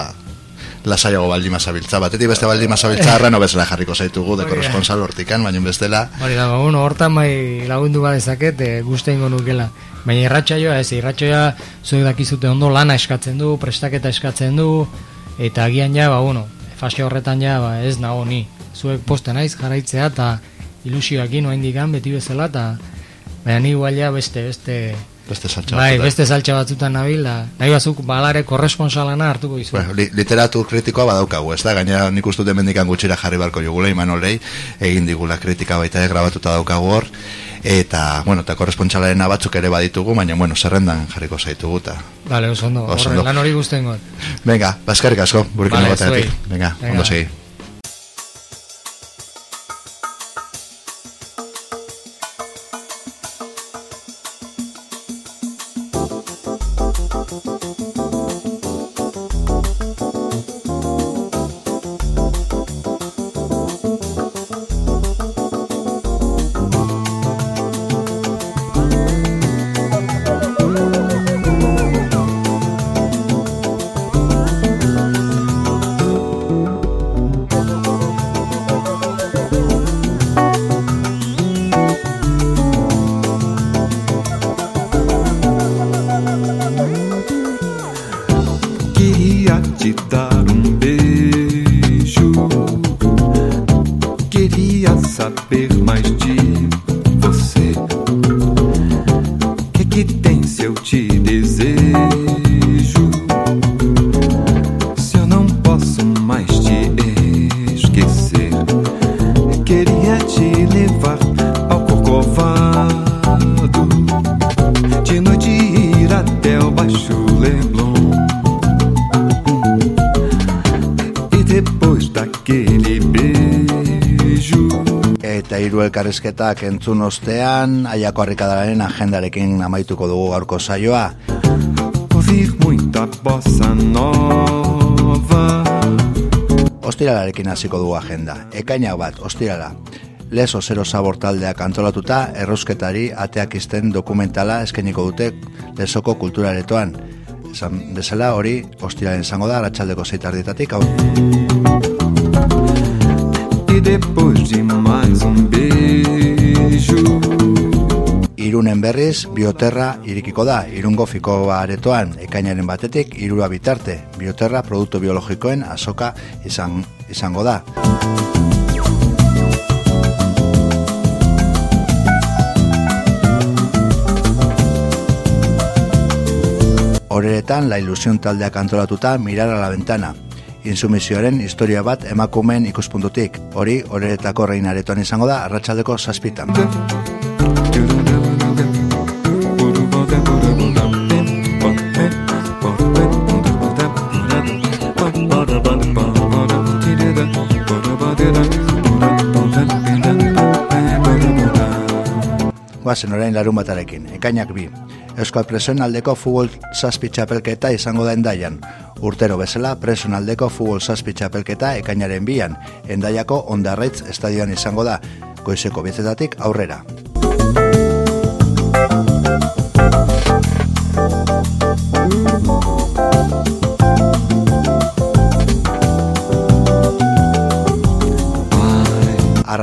lasaiago baldi masabiltza. Batetik beste baldi masabiltza arra no bezala jarriko zaitugu de korresponsal hortikan, baina bestela. Hori da, ba, bueno, hortan bai lagundu ba dezaket, e, guztengo nukela. Baina irratsaioa ez, irratsaioa zuek dakizute ondo lana eskatzen du, prestaketa eskatzen du, eta agian ja, ba, bueno, fase horretan ja, ba, ez nago ni. Zuek poste naiz jarraitzea eta ilusioakin oa indikan beti bezala, eta baina ni gualia beste, beste, Beste saltza bai, beste saltza batzutan nabil, nahi bazuk balare korresponsalana hartuko izu. Bueno, li, literatur kritikoa badaukagu, ez da, gaina nik uste mendikan gutxira jarri barko jugula, iman olei, egin digula kritika baita grabatuta daukagu hor, eta, bueno, eta korresponsalaren batzuk ere baditugu, baina, bueno, zerrendan jarriko zaitugu, eta... Vale, oso ondo, lan hori guztien got. Venga, baskarrik asko, burikin vale. Venga, Venga, ondo segi. te dar um beijo. Elkarrizketak entzun ostean, aiako harrikadaren agendarekin amaituko dugu gaurko saioa. Ostiralarekin hasiko dugu agenda. Ekainak bat, ostirala. Leso zero sabor taldeak antolatuta, errosketari ateak izten dokumentala eskeniko dute lesoko kulturaretoan. Esan bezala hori, ostiralen izango da, ratxaldeko zeitardietatik, hau. E depois de mais um beijo. Irunen berriz, bioterra irikiko da, irungo fiko aretoan, ekainaren batetik, irura bitarte, bioterra produktu biologikoen azoka izan, izango da. Horeretan, la ilusión taldeak antolatuta, mirar a la ventana, insumisioaren historia bat emakumen ikuspuntutik. Hori, horretako reinaretoan izango da, arratsaldeko zazpitan. Guazen orain larun batarekin, ekainak bi. Euskal Presoen aldeko futbol zazpi txapelketa izango da endaian. Urtero bezala, Presoen aldeko futbol zazpi txapelketa ekainaren bian, endaiako ondarraitz estadioan izango da, goizeko bezetatik aurrera.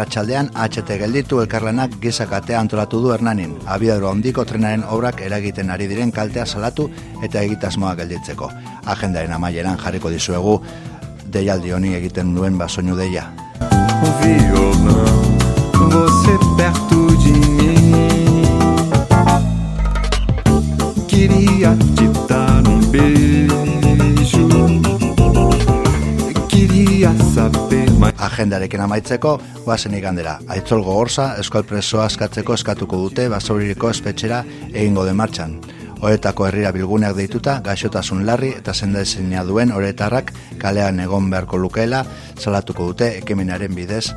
Arratxaldean HT gelditu elkarlanak gizakatea antolatu du Hernanin. Abiadro handiko trenaren obrak eragiten ari diren kaltea salatu eta egitasmoa gelditzeko. Agendaren amaieran jarriko dizuegu deialdi honi egiten duen basoinu deia. Você perto agendarekin amaitzeko, guazen ikandera. Aitzol gogorza, eskual presoa askatzeko eskatuko dute, basoririko espetxera egingo den martxan. Horetako herrira bilguneak deituta, gaixotasun larri eta zenda duen horetarrak kalean egon beharko lukeela, salatuko dute ekimenaren bidez.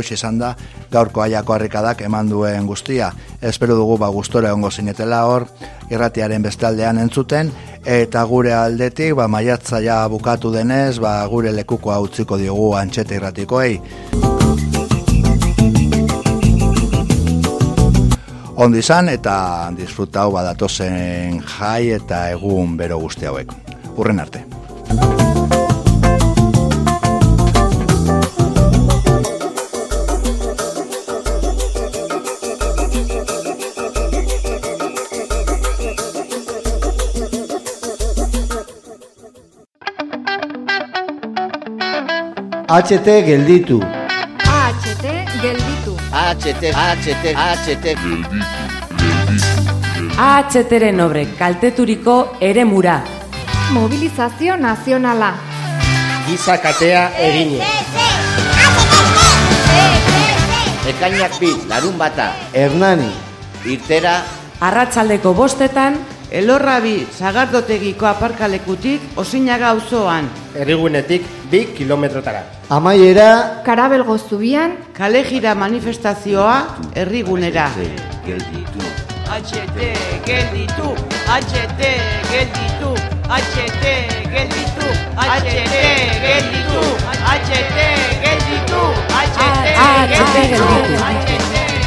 Eta hau da gaurko aiako harrikadak eman duen guztia. Espero dugu ba gustora egongo zinetela hor irratiaren bestaldean entzuten eta gure aldetik ba maiatza ja bukatu denez ba gure lekuko utziko diogu antxete irratikoei. Ondi izan eta disfrutau badatozen jai eta egun bero guzti hauek. Urren arte. HT gelditu. HT gelditu. HT, HT, HT gelditu. AHTren obre kalteturiko ere mura. Mobilizazio nazionala. Gizakatea egine. Ekainak bi, larun bata. Hernani. Irtera. Arratzaldeko bostetan. Elorrabi zagardotegiko aparkalekutik osinaga auzoan. Errigunetik bi kilometrotara. Amaiera. Karabel goztubian. Kalejira manifestazioa errigunera. Gelditu. HT gelditu. HT gelditu. HT gelditu. HT gelditu. HT gelditu. HT gelditu. HT gelditu. HT gelditu.